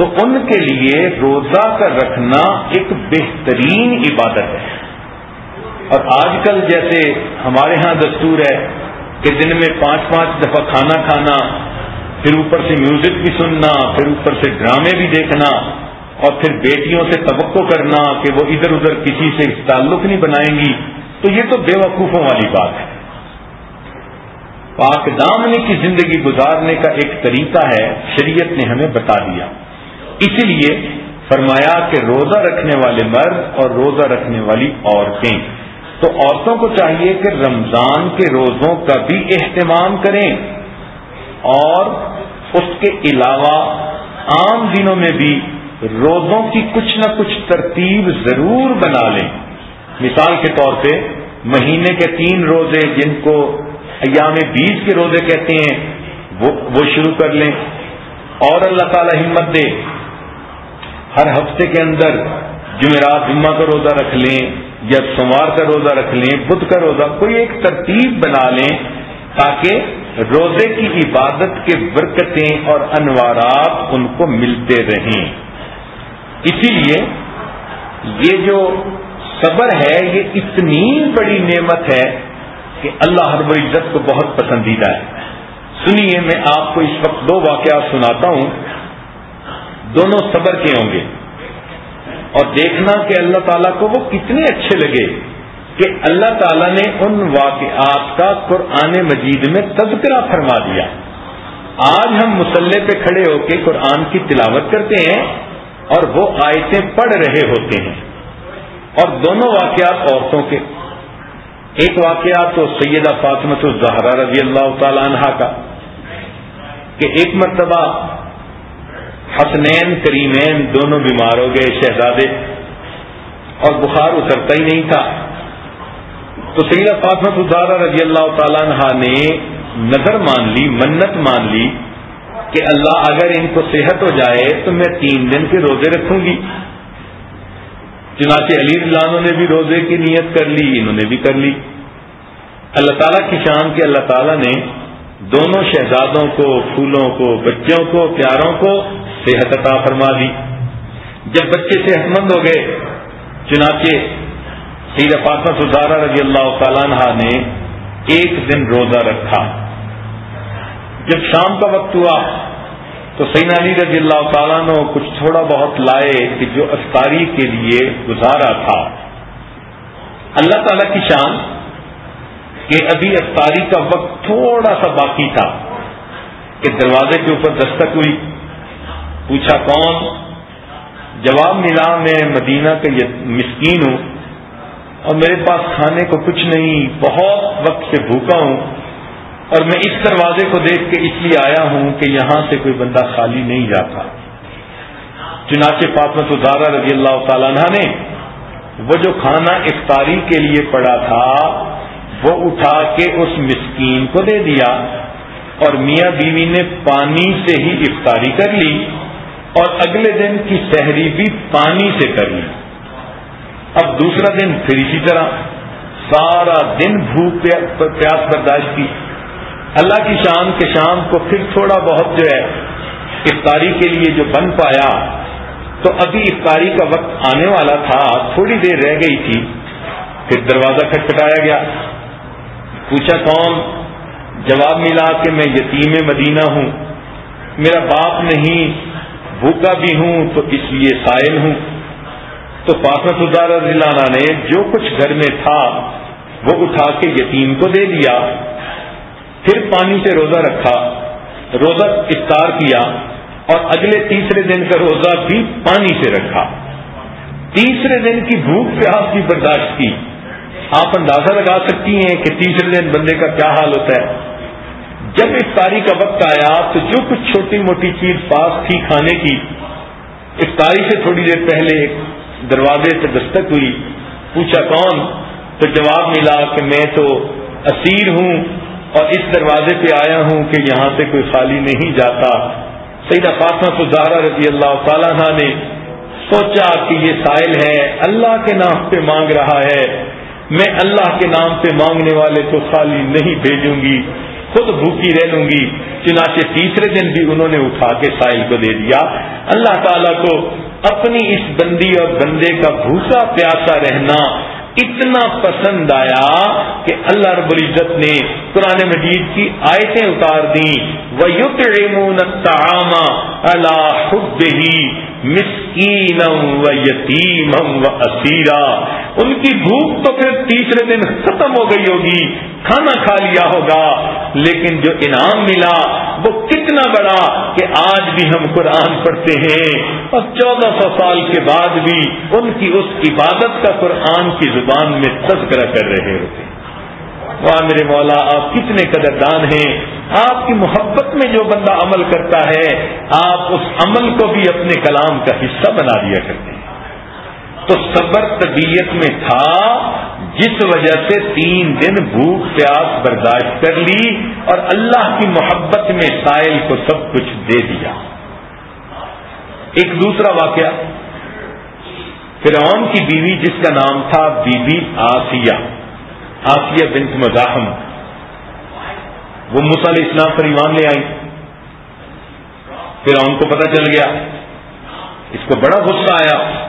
تو ان کے لیے روزہ کا رکھنا ایک بہترین عبادت ہے۔ اور آج کل جیسے ہمارے ہاں دستور ہے کہ دن میں پانچ پانچ دفعہ کھانا کھانا، پھر اوپر سے میوزک بھی سننا، پھر اوپر سے ڈرامے بھی دیکھنا، اور پھر بیٹیوں سے توقع کرنا کہ وہ ادھر ادھر کسی سے تعلق نہیں بنائیں گی، تو یہ تو بے وقوفوں والی بات ہے۔ پاک دامنی کی زندگی گزارنے کا ایک طریقہ ہے، شریعت نے ہمیں بتا دیا۔ اسی لیے فرمایا کہ روزہ رکھنے والے مرد اور روزہ رکھنے والی عورتیں، تو عورتوں کو چاہیے کہ رمضان کے روزوں کا بھی اہتمام کریں اور اس کے علاوہ عام دنوں میں بھی روزوں کی کچھ نہ کچھ ترتیب ضرور بنا لیں۔ مثال کے طور پہ، مہینے کے تین روزے جن کو ایام بیس کے روزے کہتے ہیں، وہ وہ شروع کر لیں اور اللہ تعالی ہمت دے۔ ہر ہفتے کے اندر جمعرات جمعہ کا روزہ رکھ لیں یا سوموار کا روزہ رکھ لیں، بدھ کا روزہ، کوئی ایک ترتیب بنا لیں تاکہ روزے کی عبادت کے برکتیں اور انوارات ان کو ملتے رہیں۔ اسی لیے یہ جو صبر ہے، یہ اتنی بڑی نعمت ہے کہ اللہ ہر العزت کو بہت پسندیدہ ہے۔ سنیے، میں آپ کو اس وقت دو واقعات سناتا ہوں۔ دونوں صبر کے ہوں گے۔ اور دیکھنا کہ اللہ تعالیٰ کو وہ کتنے اچھے لگے کہ اللہ تعالیٰ نے ان واقعات کا قرآن مجید میں تذکرہ فرما دیا۔ آج ہم مسلح پہ کھڑے ہو کے قرآن کی تلاوت کرتے ہیں اور وہ آیتیں پڑھ رہے ہوتے ہیں۔ اور دونوں واقعات عورتوں کے۔ ایک واقعہ تو سیدہ فاطمت الزہرا رضی اللہ تعالی عنہ کا کہ ایک مرتبہ حسنین، کریمین دونوں بیمار ہو گئے شہزادے۔ اور بخار اترتا ہی نہیں تھا۔ تو سیدہ فاطمت الزہرا رضی اللہ تعالی عنہ نے نظر مان لی، منت مان لی کہ اللہ اگر ان کو صحت ہو جائے تو میں تین دن کے روزے رکھوں گی۔ چنانچہ علی اللہ نے بھی روزے کی نیت کر لی، انہوں نے بھی کر لی۔ اللہ تعالیٰ کی شان کے اللہ تعالیٰ نے دونوں شہزادوں کو، پھولوں کو بچوں کو، پیاروں کو صحت عطا فرما دی۔ جب بچے صحت مند ہو گئے، چنانچہ سید فاطمہ سزارہ رضی اللہ تعالیٰ عنہ نے ایک دن روزہ رکھا۔ جب شام کا وقت ہوا، تو سین علی رضی اللہ تعالیٰ نے کچھ تھوڑا بہت لائے کہ جو افطاری کے لیے گزارا تھا۔ اللہ تعالی کی شان کہ ابھی افطاری کا وقت تھوڑا سا باقی تھا کہ دروازے کے اوپر دستک ہوئی۔ پوچھا کون؟ جواب ملا، میں مدینہ کا مسکین ہوں اور میرے پاس کھانے کو کچھ نہیں، بہت وقت سے بھوکا ہوں اور میں اس دروازے کو دیکھ کے اس لیے آیا ہوں کہ یہاں سے کوئی بندہ خالی نہیں جاتا۔ چنانچہ فاطمت ادارہ رضی اللہ تعالیٰ عنہ نے وہ جو کھانا افطاری کے لیے پڑا تھا وہ اٹھا کے اس مسکین کو دے دیا اور میاں بیوی نے پانی سے ہی افطاری کر لی اور اگلے دن کی سحری بھی پانی سے کر لی۔ اب دوسرا دن پھر اسی طرح سارا دن بھوک پیاس برداشت کی۔ اللہ کی شام کے شام کو پھر تھوڑا بہت جو ہے افطاری کے لیے جو بن پایا تو ابھی افطاری کا وقت آنے والا تھا، تھوڑی دیر رہ گئی تھی۔ پھر دروازہ کھٹکھٹایا گیا۔ پوچھا کون؟ جواب ملا کہ میں یتیم مدینہ ہوں۔ میرا باپ نہیں، بھوکا بھی ہوں، تو اس لیے سائل ہوں۔ تو پاسمت ادارہ ضلع نے جو کچھ گھر میں تھا، وہ اٹھا کے یتیم کو دے دیا۔ پھر پانی سے روزہ رکھا، روزہ افطار کیا اور اگلے تیسرے دن کا روزہ بھی پانی سے رکھا۔ تیسرے دن کی بھوک پیاس کی برداشت کی۔ آپ اندازہ لگا سکتی ہیں کہ تیسرے دن بندے کا کیا حال ہوتا ہے۔ جب افطاری کا وقت آیا تو جو کچھ چھوٹی موٹی چیز پاس تھی کھانے کی افطاری سے تھوڑی دیر پہلے دروازے سے دستک ہوئی۔ پوچھا کون؟ تو جواب ملا کہ میں تو اسیر ہوں اور اس دروازے پہ آیا ہوں کہ یہاں سے کوئی خالی نہیں جاتا۔ سیدہ فاطمہ سزارہ رضی اللہ تعالیٰ نے سوچا کہ یہ سائل ہے، اللہ کے نام پہ مانگ رہا ہے۔ میں اللہ کے نام پہ مانگنے والے کو خالی نہیں بھیجوں گی، خود بھوکی رہ لوں گی۔ چنانچہ تیسرے دن بھی انہوں نے اٹھا کے سائل کو دے دیا۔ اللہ تعالیٰ کو اپنی اس بندی اور بندے کا بھوسا پیاسا رہنا اتنا پسند آیا کہ اللہ رب العزت نے قرآن مجید کی آیتیں اتار دیں۔ وہ یوت اللہ خود ہی مسکینم و یتیمم و اسیرا۔ ان کی بھوک تو پھر تیسرے دن ختم ہو گئی ہوگی، کھانا کھا لیا ہوگا، لیکن جو انعام ملا وہ کتنا بڑا کہ آج بھی ہم قرآن پڑھتے ہیں۔ اور چودہ سو سال کے بعد بھی ان کی اس عبادت کا قرآن کی زبان میں تذکرہ کر رہے ہوتے ہیں۔ واہ میرے مولا، آپ کتنے قدردان ہیں۔ آپ کی محبت میں جو بندہ عمل کرتا ہے، آپ اس عمل کو بھی اپنے کلام کا حصہ بنا دیا کرتے ہیں۔ تو صبر طبیعت میں تھا، جس وجہ سے تین دن بھوک پیاس برداشت کر لی اور اللہ کی محبت میں سائل کو سب کچھ دے دیا۔ ایک دوسرا واقعہ۔ فرعون کی بیوی جس کا نام تھا، بی بی آسیہ۔ آسیہ بنت مزاحم۔ وہ علیہ اسلام پر ایمان لے آئی فرعون کو پتہ چل گیا۔ اس کو بڑا غصہ آیا۔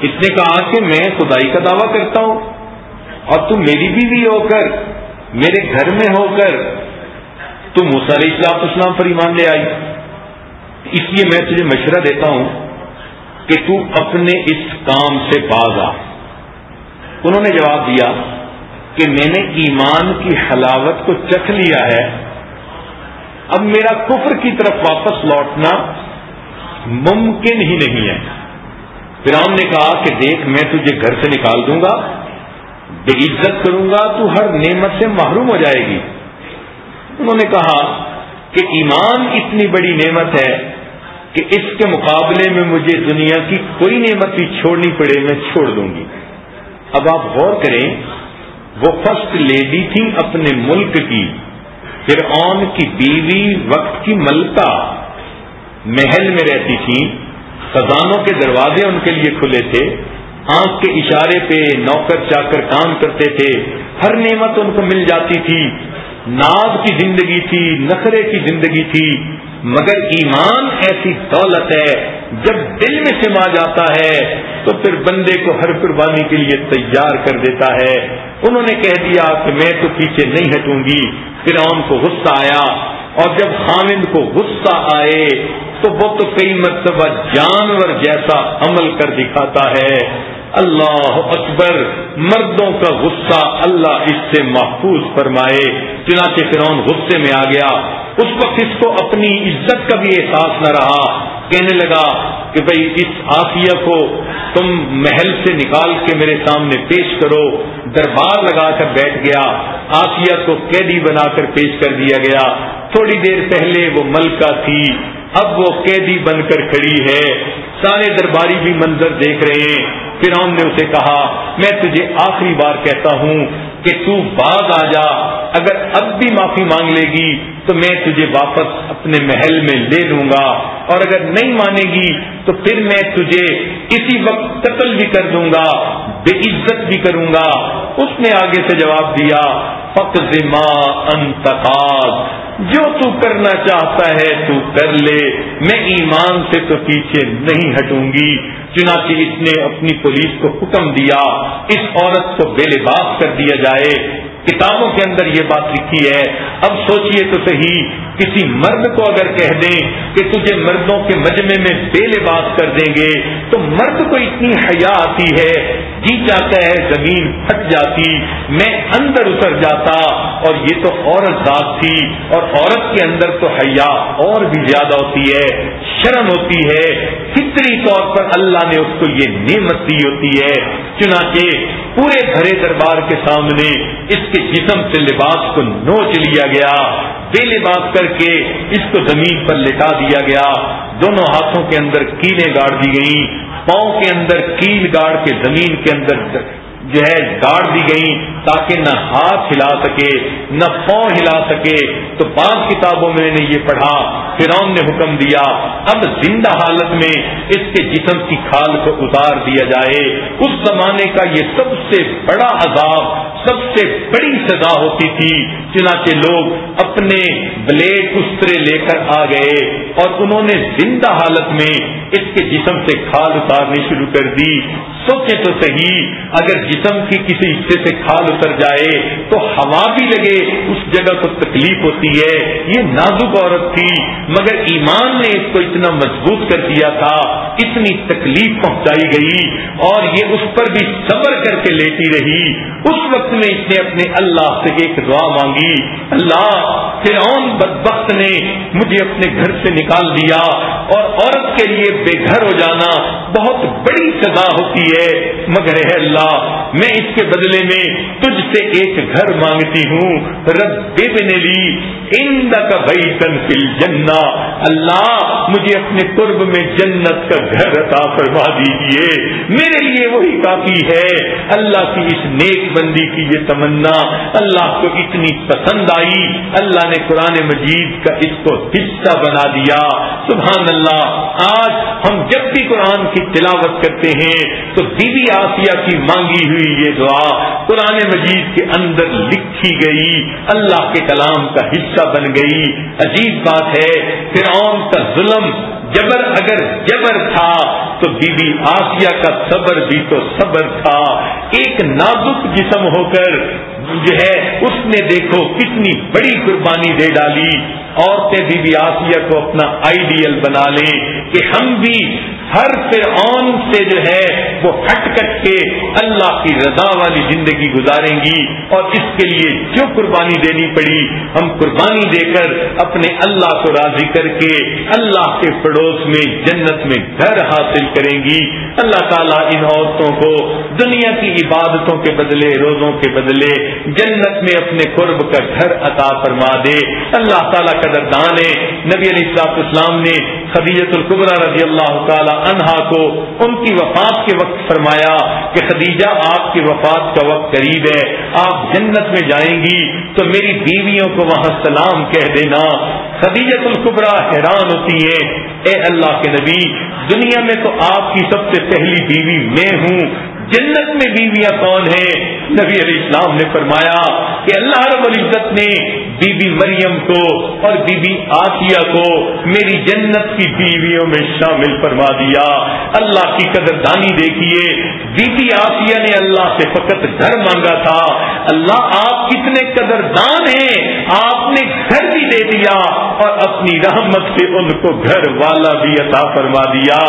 اس نے کہا کہ میں خدائی کا دعویٰ کرتا ہوں اور تم میری بیوی ہو کر، میرے گھر میں ہو کر تم علیہ اسلام اسلام پر ایمان لے آئی۔ اس لیے میں تجھے مشورہ دیتا ہوں کہ تو اپنے اس کام سے باز آ۔ انہوں نے جواب دیا کہ میں نے ایمان کی حلاوت کو چکھ لیا ہے، اب میرا کفر کی طرف واپس لوٹنا ممکن ہی نہیں ہے۔ فرام نے کہا کہ دیکھ، میں تجھے گھر سے نکال دوں گا، بے عزت کروں گا، تو ہر نعمت سے محروم ہو جائے گی۔ انہوں نے کہا کہ ایمان اتنی بڑی نعمت ہے کہ اس کے مقابلے میں مجھے دنیا کی کوئی نعمت بھی چھوڑنی پڑے، میں چھوڑ دوں گی۔ اب آپ غور کریں وہ فرسٹ لیڈی تھی اپنے ملک کی۔ پھر آن کی بیوی وقت کی ملکہ محل میں رہتی تھی خزانوں کے دروازے ان کے لیے کھلے تھے۔ آنکھ کے اشارے پہ نوکر چا کر کام کرتے تھے۔ ہر نعمت ان کو مل جاتی تھی۔ ناز کی زندگی تھی، نخرے کی زندگی تھی۔ مگر ایمان ایسی دولت ہے، جب دل میں سما جاتا ہے، تو پھر بندے کو ہر قربانی کے لیے تیار کر دیتا ہے۔ انہوں نے کہہ دیا کہ میں تو پیچھے نہیں ہٹوں گی پھر کو غصہ آیا۔ اور جب خامند کو غصہ آئے، تو وہ تو کئی مرتبہ جانور جیسا عمل کر دکھاتا ہے۔ اللہ اکبر، مردوں کا غصہ اللہ اس سے محفوظ فرمائے، چنانچہ فرعون غصے میں آ گیا۔ اس وقت اس کو اپنی عزت کا بھی احساس نہ رہا۔ کہنے لگا کہ بھئی اس آسیہ کو تم محل سے نکال کے میرے سامنے پیش کرو۔ دربار لگا کر بیٹھ گیا۔ آسیہ کو قیدی بنا کر پیش کر دیا گیا۔ تھوڑی دیر پہلے وہ ملکہ تھی۔ اب وہ قیدی بن کر کھڑی ہے۔ سارے درباری بھی منظر دیکھ رہے ہیں۔ فرعون نے اسے کہا، میں تجھے آخری بار کہتا ہوں کہ تو باز آ جا، اگر اب بھی معافی مانگ لے گی تو میں تجھے واپس اپنے محل میں لے لوں گا۔ اور اگر نہیں مانے گی تو پھر میں تجھے اسی وقت قتل بھی کر دوں گا، بے عزت بھی کروں گا۔ اس نے آگے سے جواب دیا فخر انتقاد جو تو کرنا چاہتا ہے تو کر لے۔ میں ایمان سے تو پیچھے نہیں ہٹوں گی۔ چنانچہ اس نے اپنی پولیس کو حکم دیا، اس عورت کو بے لباس کر دیا جائے۔ کتابوں کے اندر یہ بات لکھی ہے اب سوچئے تو صحیح کسی مرد کو اگر کہہ دیں کہ تجھے مردوں کے مجمے میں بے لباس کر دیں گے، تو مرد کو اتنی حیا آتی ہے جی چاہتا ہے زمین پھٹ جاتی، میں اندر اتر جاتا، اور یہ تو عورت ذات تھی، اور عورت کے اندر تو حیا اور بھی زیادہ ہوتی ہے، شرم ہوتی ہے، فطری طور پر اللہ نے اس کو یہ نعمت دی ہوتی ہے۔ چنانچہ پورے بھرے دربار کے سامنے اس کے جسم سے لباس کو نوچ لیا گیا، بے لباس کر کے اس کو زمین پر لٹا دیا گیا۔ دونوں ہاتھوں کے اندر کیلیں گاڑ دی گئیں، پاؤں کے اندر کیل گاڑ کے زمین کے اندر جو ہے گاڑ دی گئی تاکہ نہ ہاتھ ہلا سکے، نہ پاؤں ہلا سکے۔ تو بعض کتابوں میں نے یہ پڑھا فرون نے حکم دیا، اب زندہ حالت میں اس کے جسم کی کھال کو اتار دیا جائے۔ اس زمانے کا یہ سب سے بڑا عذاب، سب سے بڑی سزا ہوتی تھی۔ چنانچہ لوگ اپنے بلیڈ استرے لے کر آ گئے اور انہوں نے زندہ حالت میں اس کے جسم سے کھال اتارنی شروع کر دی۔ سوچے تو صحیح، اگر جسم کی کسی حصے سے کھال اتر جائے تو ہوا بھی لگے، اس جگہ کو تکلیف ہوتی ہے۔ یہ نازک عورت تھی، مگر ایمان نے اس کو اتنا مضبوط کر دیا تھا، اتنی تکلیف پہنچائی گئی اور یہ اس پر بھی صبر کر کے لیتی رہی۔ اس وقت میں اس نے اپنے اللہ سے ایک دعا مانگی، اللہ، فرعون بدبخت نے مجھے اپنے گھر سے نکال دیا اور عورت کے لیے بے گھر ہو جانا بہت بڑی سزا ہوتی ہے۔ مگر ہے اللہ میں اس کے بدلے میں تجھ سے ایک گھر مانگتی ہوں۔ رب لی کا بھائی تنفل جنا اللہ، مجھے اپنے قرب میں جنت کا گھر عطا فرما دیجیے میرے لیے وہی کافی ہے۔ اللہ کی اس نیک بندی کی یہ تمنا۔ اللہ کو اتنی پسند آئی۔ اللہ نے قرآن مجید کا اس کو حصہ بنا دیا۔ سبحان اللہ آج ہم جب بھی قرآن کی تلاوت کرتے ہیں، تو بی بی آسیہ کی مانگی ہوئی یہ دعا قرآن مجید کے اندر لکھی گئی۔ اللہ کے کلام کا حصہ بن گئی۔ عجیب بات ہے، فرعون کا ظلم جبر اگر جبر تھا تو بی بی آسیہ کا صبر بھی تو صبر تھا۔ ایک نازک جسم ہو کر جو ہے، اس نے دیکھو کتنی بڑی قربانی دے ڈالی۔ عورتیں بی بی آسیہ کو اپنا آئیڈیل بنا لیں کہ ہم بھی ہر فرعون سے جو ہے، وہ ہٹ کٹ کے اللہ کی رضا والی زندگی گزاریں گی۔ اور اس کے لیے جو قربانی دینی پڑی، ہم قربانی دے کر اپنے اللہ کو راضی کر کے اللہ کے پڑوس میں، جنت میں گھر حاصل کریں گی۔ اللہ تعالیٰ ان عورتوں کو دنیا کی عبادتوں کے بدلے، روزوں کے بدلے جنت میں اپنے قرب کا گھر عطا فرما دے۔ اللہ تعالیٰ قدر دان نبی علی صاحب اسلام نے خدیجت القبرہ رضی اللہ تعالی عنہا کو ان کی وفات کے وقت فرمایا کہ خدیجہ آپ کی وفات کا وقت قریب ہے۔ آپ جنت میں جائیں گی تو میری بیویوں کو وہاں سلام کہہ دینا۔ خدیجت القبرہ حیران ہوتی ہے اے اللہ کے نبی، دنیا میں تو آپ کی سب سے پہلی بیوی میں ہوں۔ جنت میں بیویاں کون ہیں؟ نبی علیہ السلام نے فرمایا کہ اللہ رب العزت نے بی بی مریم کو اور بی بی آسیہ کو میری جنت کی بیویوں میں شامل فرما دیا۔ اللہ کی قدردانی دیکھیے بی بی آسیہ نے اللہ سے فقط گھر مانگا تھا۔ اللہ آپ کتنے قدردان ہیں، آپ نے گھر بھی دے دیا اور اپنی رحمت سے ان کو گھر والا بھی عطا فرما دیا۔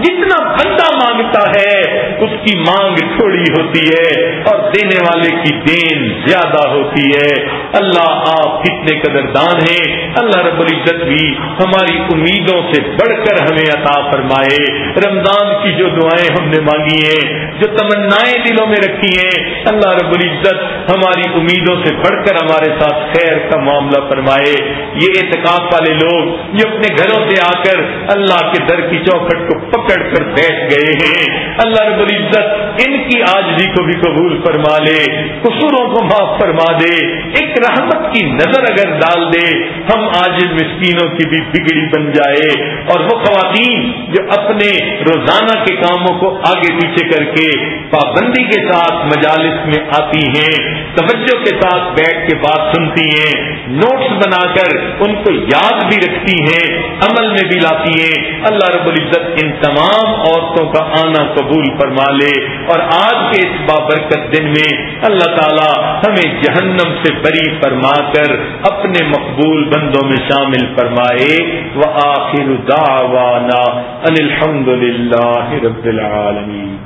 جتنا بندہ مانگتا ہے، اس کی مانگ تھوڑی ہوتی ہے اور دینے والے کی دین زیادہ ہوتی ہے۔ اللہ آپ کتنے قدردان ہیں۔ اللہ رب العزت بھی ہماری امیدوں سے بڑھ کر ہمیں عطا فرمائے۔ رمضان کی جو دعائیں ہم نے مانگی ہیں، جو تمنائیں دلوں میں رکھی ہیں، اللہ رب العزت ہماری امیدوں سے بڑھ کر ہمارے ساتھ خیر کا معاملہ فرمائے۔ یہ اعتکاف والے لوگ جو اپنے گھروں سے آ کر اللہ کے در کی چوکھٹ کو پکڑ کر بیٹھ گئے ہیں۔ اللہ رب العزت ان کی آجزی کو بھی قبول فرما لے، قصوروں کو معاف فرما دے، ایک رحمت کی نظر اگر ڈال دے، ہم آج مسکینوں کی بھی بگڑی بن جائے۔ اور وہ خواتین جو اپنے روزانہ کے کاموں کو آگے پیچھے کر کے پابندی کے ساتھ مجالس میں آتی ہیں، توجہ کے ساتھ بیٹھ کے بات سنتی ہیں، نوٹس بنا کر ان کو یاد بھی رکھتی ہیں، عمل میں بھی لاتی ہیں۔ اللہ رب العزت ان تمام عورتوں کا آنا قبول فرما لے۔ اور آج کے اس بابرکت دن میں اللہ تعالی ہمیں جہنم سے بری فرما کر اپنے مقبول بندوں میں شامل فرمائے وہ آخر داوانا الحمد للہ رب العالمین۔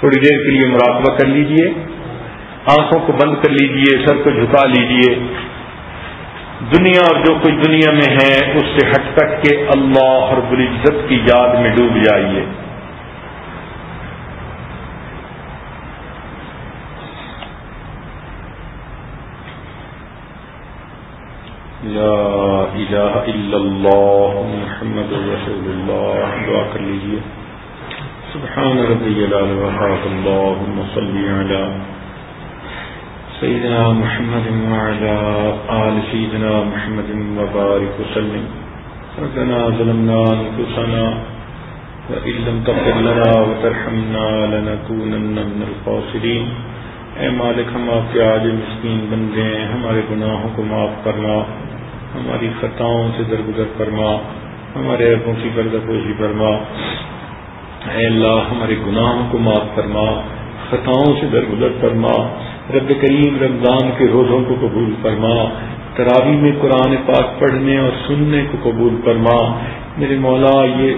تھوڑی دیر کے لیے مراقبہ کر لیجیے، آنکھوں کو بند کر لیجیے، سر کو جھکا لیجیے۔ دنیا اور جو کچھ دنیا میں ہے، اس سے ہٹ کٹ کے اللہ رب العزت کی یاد میں ڈوب جائیے۔ لا الہ الا اللہ محمد رسول اللہ دعا کر لیجیے سبحان ربی العلوحات اللہم صلی علی سیدنا محمد وعلا آل سیدنا محمد وبارک وسلم. ربنا ظلمنا انفسنا وإن لم تغفر لنا وترحمنا لنكونن من الخاسرين. اے مالک، ہم آپ کے آج مسکین بندے ہیں، ہمارے گناہوں کو معاف کرنا ہماری خطاؤں سے درگزر فرما، ہمارے عربوں کی گرد پوشی فرما۔ اے اللہ، ہمارے گناہوں کو معاف فرما، خطاؤں سے درگزر فرما۔ رب کریم رمضان کے روزوں کو قبول فرما۔ تراوی میں قرآن پاک پڑھنے اور سننے کو قبول فرما۔ میرے مولا، یہ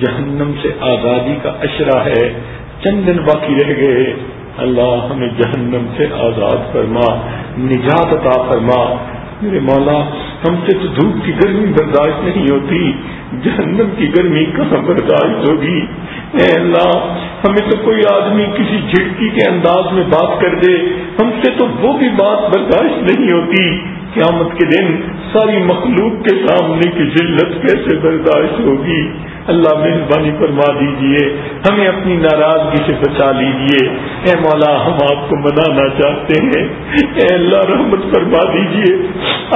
جہنم سے آزادی کا اشرا ہے۔ چند دن باقی رہ گئے۔ اللہ ہمیں جہنم سے آزاد فرما، نجات عطا فرما۔ میرے مولا ہم سے تو دھوپ کی گرمی برداشت نہیں ہوتی، جہنم کی گرمی کہاں برداشت ہوگی؟ اے اللہ، ہمیں تو کوئی آدمی کسی جھٹکی کے انداز میں بات کر دے، ہم سے تو وہ بھی بات برداشت نہیں ہوتی۔ قیامت کے دن ساری مخلوق کے سامنے کی ذلت کیسے برداشت ہوگی؟ اللہ مہربانی فرما دیجیے، ہمیں اپنی ناراضگی سے بچا لیجیے۔ اے مولا، ہم آپ کو منانا چاہتے ہیں۔ اے اللہ، رحمت فرما دیجیے۔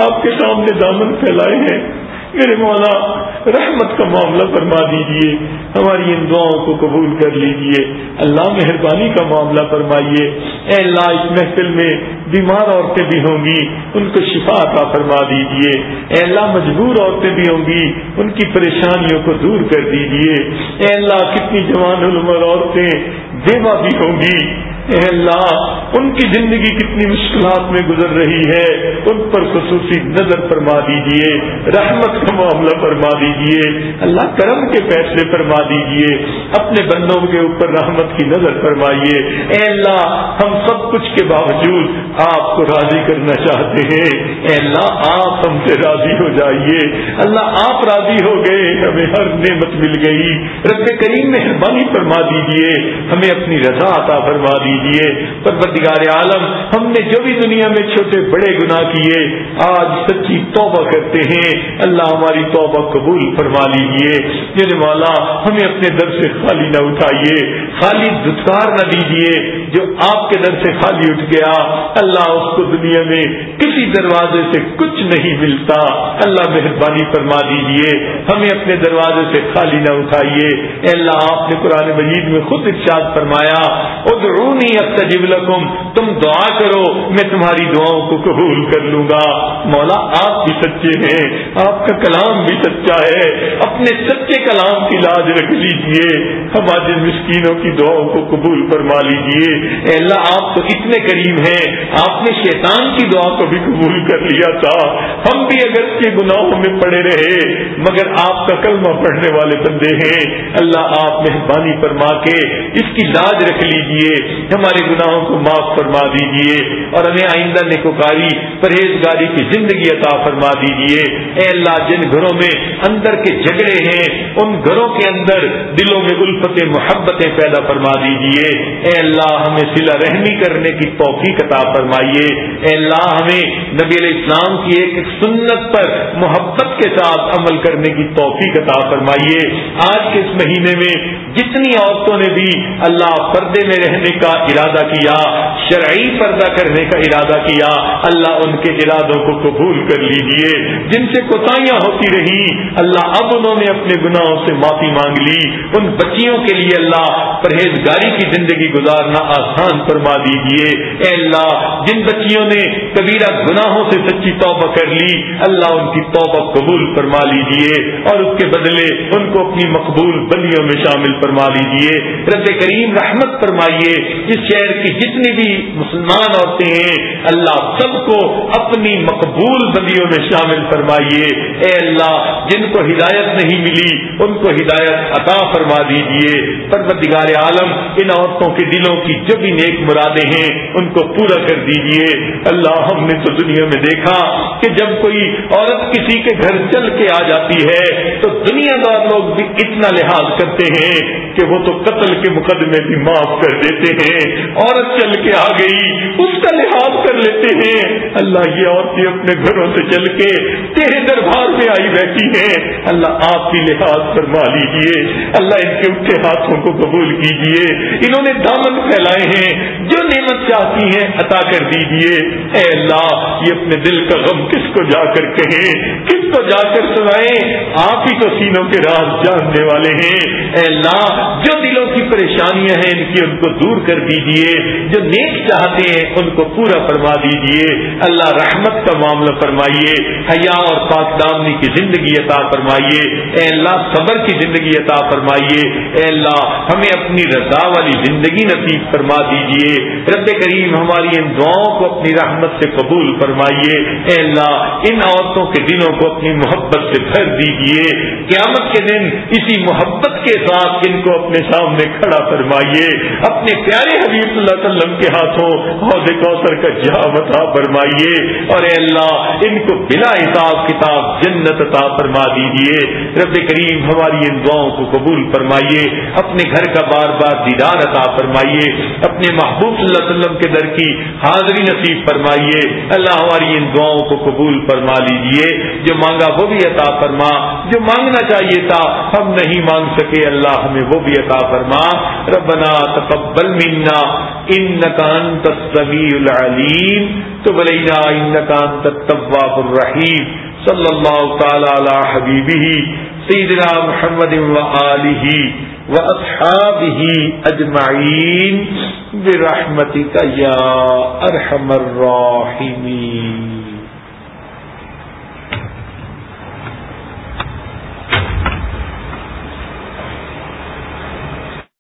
آپ کے سامنے دامن پھیلائے ہیں۔ میرے مولا رحمت کا معاملہ فرما دیجیے، ہماری ان دعاؤں کو قبول کر لیجیے۔ اللہ مہربانی کا معاملہ فرمائیے۔ اے اللہ، اس محفل میں بیمار عورتیں بھی ہوں گی، ان کو شفا عطا فرما دیجیے۔ اے اللہ، مجبور عورتیں بھی ہوں گی، ان کی پریشانیوں کو دور کر دیجیے۔ اے اللہ، کتنی جوان العمر عورتیں بیوہ بھی ہوں گی۔ اے اللہ، ان کی زندگی کتنی مشکلات میں گزر رہی ہے، ان پر خصوصی نظر فرما دیجیے، رحمت کا معاملہ فرما دیجیے، اللہ کرم کے فیصلے فرما دیجیے، اپنے بندوں کے اوپر رحمت کی نظر فرمائیے۔ اے اللہ، ہم سب کچھ کے باوجود آپ کو راضی کرنا چاہتے ہیں۔ اے اللہ، آپ ہم سے راضی ہو جائیے۔ اللہ، آپ راضی ہو گئے، ہمیں ہر نعمت مل گئی۔ رب کریم مہربانی فرما دیجیے، ہمیں اپنی رضا عطا فرما دیجیے دیجیے پروردگار عالم، ہم نے جو بھی دنیا میں چھوٹے بڑے گناہ کیے، آج سچی توبہ کرتے ہیں۔ اللہ ہماری توبہ قبول فرما لیجیے میرے والا، ہمیں اپنے در سے خالی نہ اٹھائیے، خالی دتکار نہ دیجیے جو آپ کے در سے خالی اٹھ گیا، اللہ اس کو دنیا میں کسی دروازے سے کچھ نہیں ملتا۔ اللہ مہربانی فرما دیجیے ہمیں اپنے دروازے سے خالی نہ اٹھائیے۔ اللہ، آپ نے قرآن مجید میں خود ارشاد فرمایا استجب لکم، تم دعا کرو، میں تمہاری دعاؤں کو قبول کر لوں گا۔ مولا، آپ بھی سچے ہیں، آپ کا کلام بھی سچا ہے۔ اپنے سچے کلام کی لاج رکھ لیجیے۔ ہمارے مسکینوں کی دعاؤں کو قبول فرما لیجیے۔ اے اللہ، آپ تو اتنے قریب ہیں، آپ نے شیطان کی دعا کو بھی قبول کر لیا تھا۔ ہم بھی اگر کے گناہوں میں پڑے رہے، مگر آپ کا کلمہ پڑھنے والے بندے ہیں۔ اللہ، آپ مہربانی فرما کے اس کی لاج رکھ لیجیے۔ ہمارے گناہوں کو معاف فرما دیجیے اور ہمیں آئندہ نکوکاری پرہیزگاری کی زندگی عطا فرما دیجیے۔ اے اللہ، جن گھروں میں اندر کے جھگڑے ہیں، ان گھروں کے اندر دلوں میں الفت محبتیں پیدا فرما دیجیے۔ اے اللہ، ہمیں سلا رحمی کرنے کی توفیق عطا فرمائیے۔ اے اللہ، ہمیں نبی علیہ السلام کی ایک سنت پر محبت کے ساتھ عمل کرنے کی توفیق عطا فرمائیے۔ آج کے اس مہینے میں جتنی عورتوں نے بھی اللہ پردے میں رہنے کا ارادہ کیا، شرعی پردہ کرنے کا ارادہ کیا، اللہ ان کے ارادوں کو قبول کر لیجیے۔ جن سے کوتاہیاں ہوتی رہی، اللہ اب انہوں نے اپنے گناہوں سے معافی مانگ لی۔ ان بچیوں کے لیے اللہ پرہیزگاری کی زندگی گزارنا آسان فرما دیجیے اے اللہ، جن بچیوں نے کبیرہ گناہوں سے سچی توبہ کر لی، اللہ ان کی توبہ قبول فرما لیجیے اور اس کے بدلے ان کو اپنی مقبول بلیوں میں شامل فرما لیجیے رب کریم رحمت فرمائیے۔ اس شہر کی جتنی بھی مسلمان عورتیں ہیں، اللہ سب کو اپنی مقبول بندیوں میں شامل فرمائیے۔ اے اللہ، جن کو ہدایت نہیں ملی، ان کو ہدایت عطا فرما دیجیے پروردگار عالم، ان عورتوں کے دلوں کی جو بھی نیک مرادیں ہیں، ان کو پورا کر دیجیے اللہ، ہم نے تو دنیا میں دیکھا کہ جب کوئی عورت کسی کے گھر چل کے آ جاتی ہے، تو دنیا دار لوگ بھی اتنا لحاظ کرتے ہیں۔ کہ وہ تو قتل کے مقدمے بھی معاف کر دیتے ہیں، عورت چل کے آ گئی، اس کا لحاظ کر لیتے ہیں۔ اللہ یہ عورتیں اپنے گھروں سے چل کے تیرے دربار میں آئی بیٹھی ہیں۔ اللہ آپ کی لحاظ فرما لیجیے اللہ ان کے اٹھے ہاتھوں کو قبول کیجیے انہوں نے دامن پھیلائے ہیں۔ جو نعمت چاہتی ہیں عطا کر دیجیے اے اللہ، یہ اپنے دل کا غم کس کو جا کر کہیں؟ کس کو جا کر سنائیں؟ آپ ہی تو سینوں کے راز جاننے والے ہیں۔ اے اللہ جو دلوں کی پریشانیاں ہیں، ان کی ان کو دور کر دیجیے۔ جو نیک چاہتے ہیں، ان کو پورا فرما دیجیے۔ اللہ رحمت کا معاملہ فرمائیے۔ حیا اور پاک دامنی کی زندگی عطا فرمائیے۔ اے اللہ، صبر کی زندگی عطا فرمائیے۔ اے اللہ، ہمیں اپنی رضا والی زندگی نصیب فرما دیجیے۔ رب کریم، ہماری ان دعاؤں کو اپنی رحمت سے قبول فرمائیے۔ اے اللہ، ان عورتوں کے دلوں کو اپنی محبت سے بھر دیجیے۔ قیامت کے دن اسی محبت کے ساتھ ان کو اپنے سامنے کھڑا فرمائیے، اپنے پیارے حبیب صلی اللہ علیہ وسلم کے ہاتھوں حوض کوثر کا جام عطا فرمائیے۔ اور اے اللہ، ان کو بلا حساب کتاب جنت عطا فرما دیجیے۔ رب کریم ہماری ان دعاؤں کو قبول فرمائیے۔ اپنے گھر کا بار بار دیدار عطا فرمائیے۔ اپنے محبوب صلی اللہ علیہ وسلم کے در کی حاضری نصیب فرمائیے۔ اللہ ہماری ان دعاؤں کو قبول فرما لیجیے۔ جو مانگا وہ بھی عطا فرما۔ جو مانگنا چاہیے تھا، ہم نہیں مانگ سکے۔ اللہ ہمیں وہ بھی عطا فرما، ربنا تقبل منا انك انت السميع العليم، تب علينا انك انت التواب الرحيم. صلى الله تعالى على حبيبه سيدنا محمد وآله وأصحابه أجمعين برحمتك يا أرحم الراحمين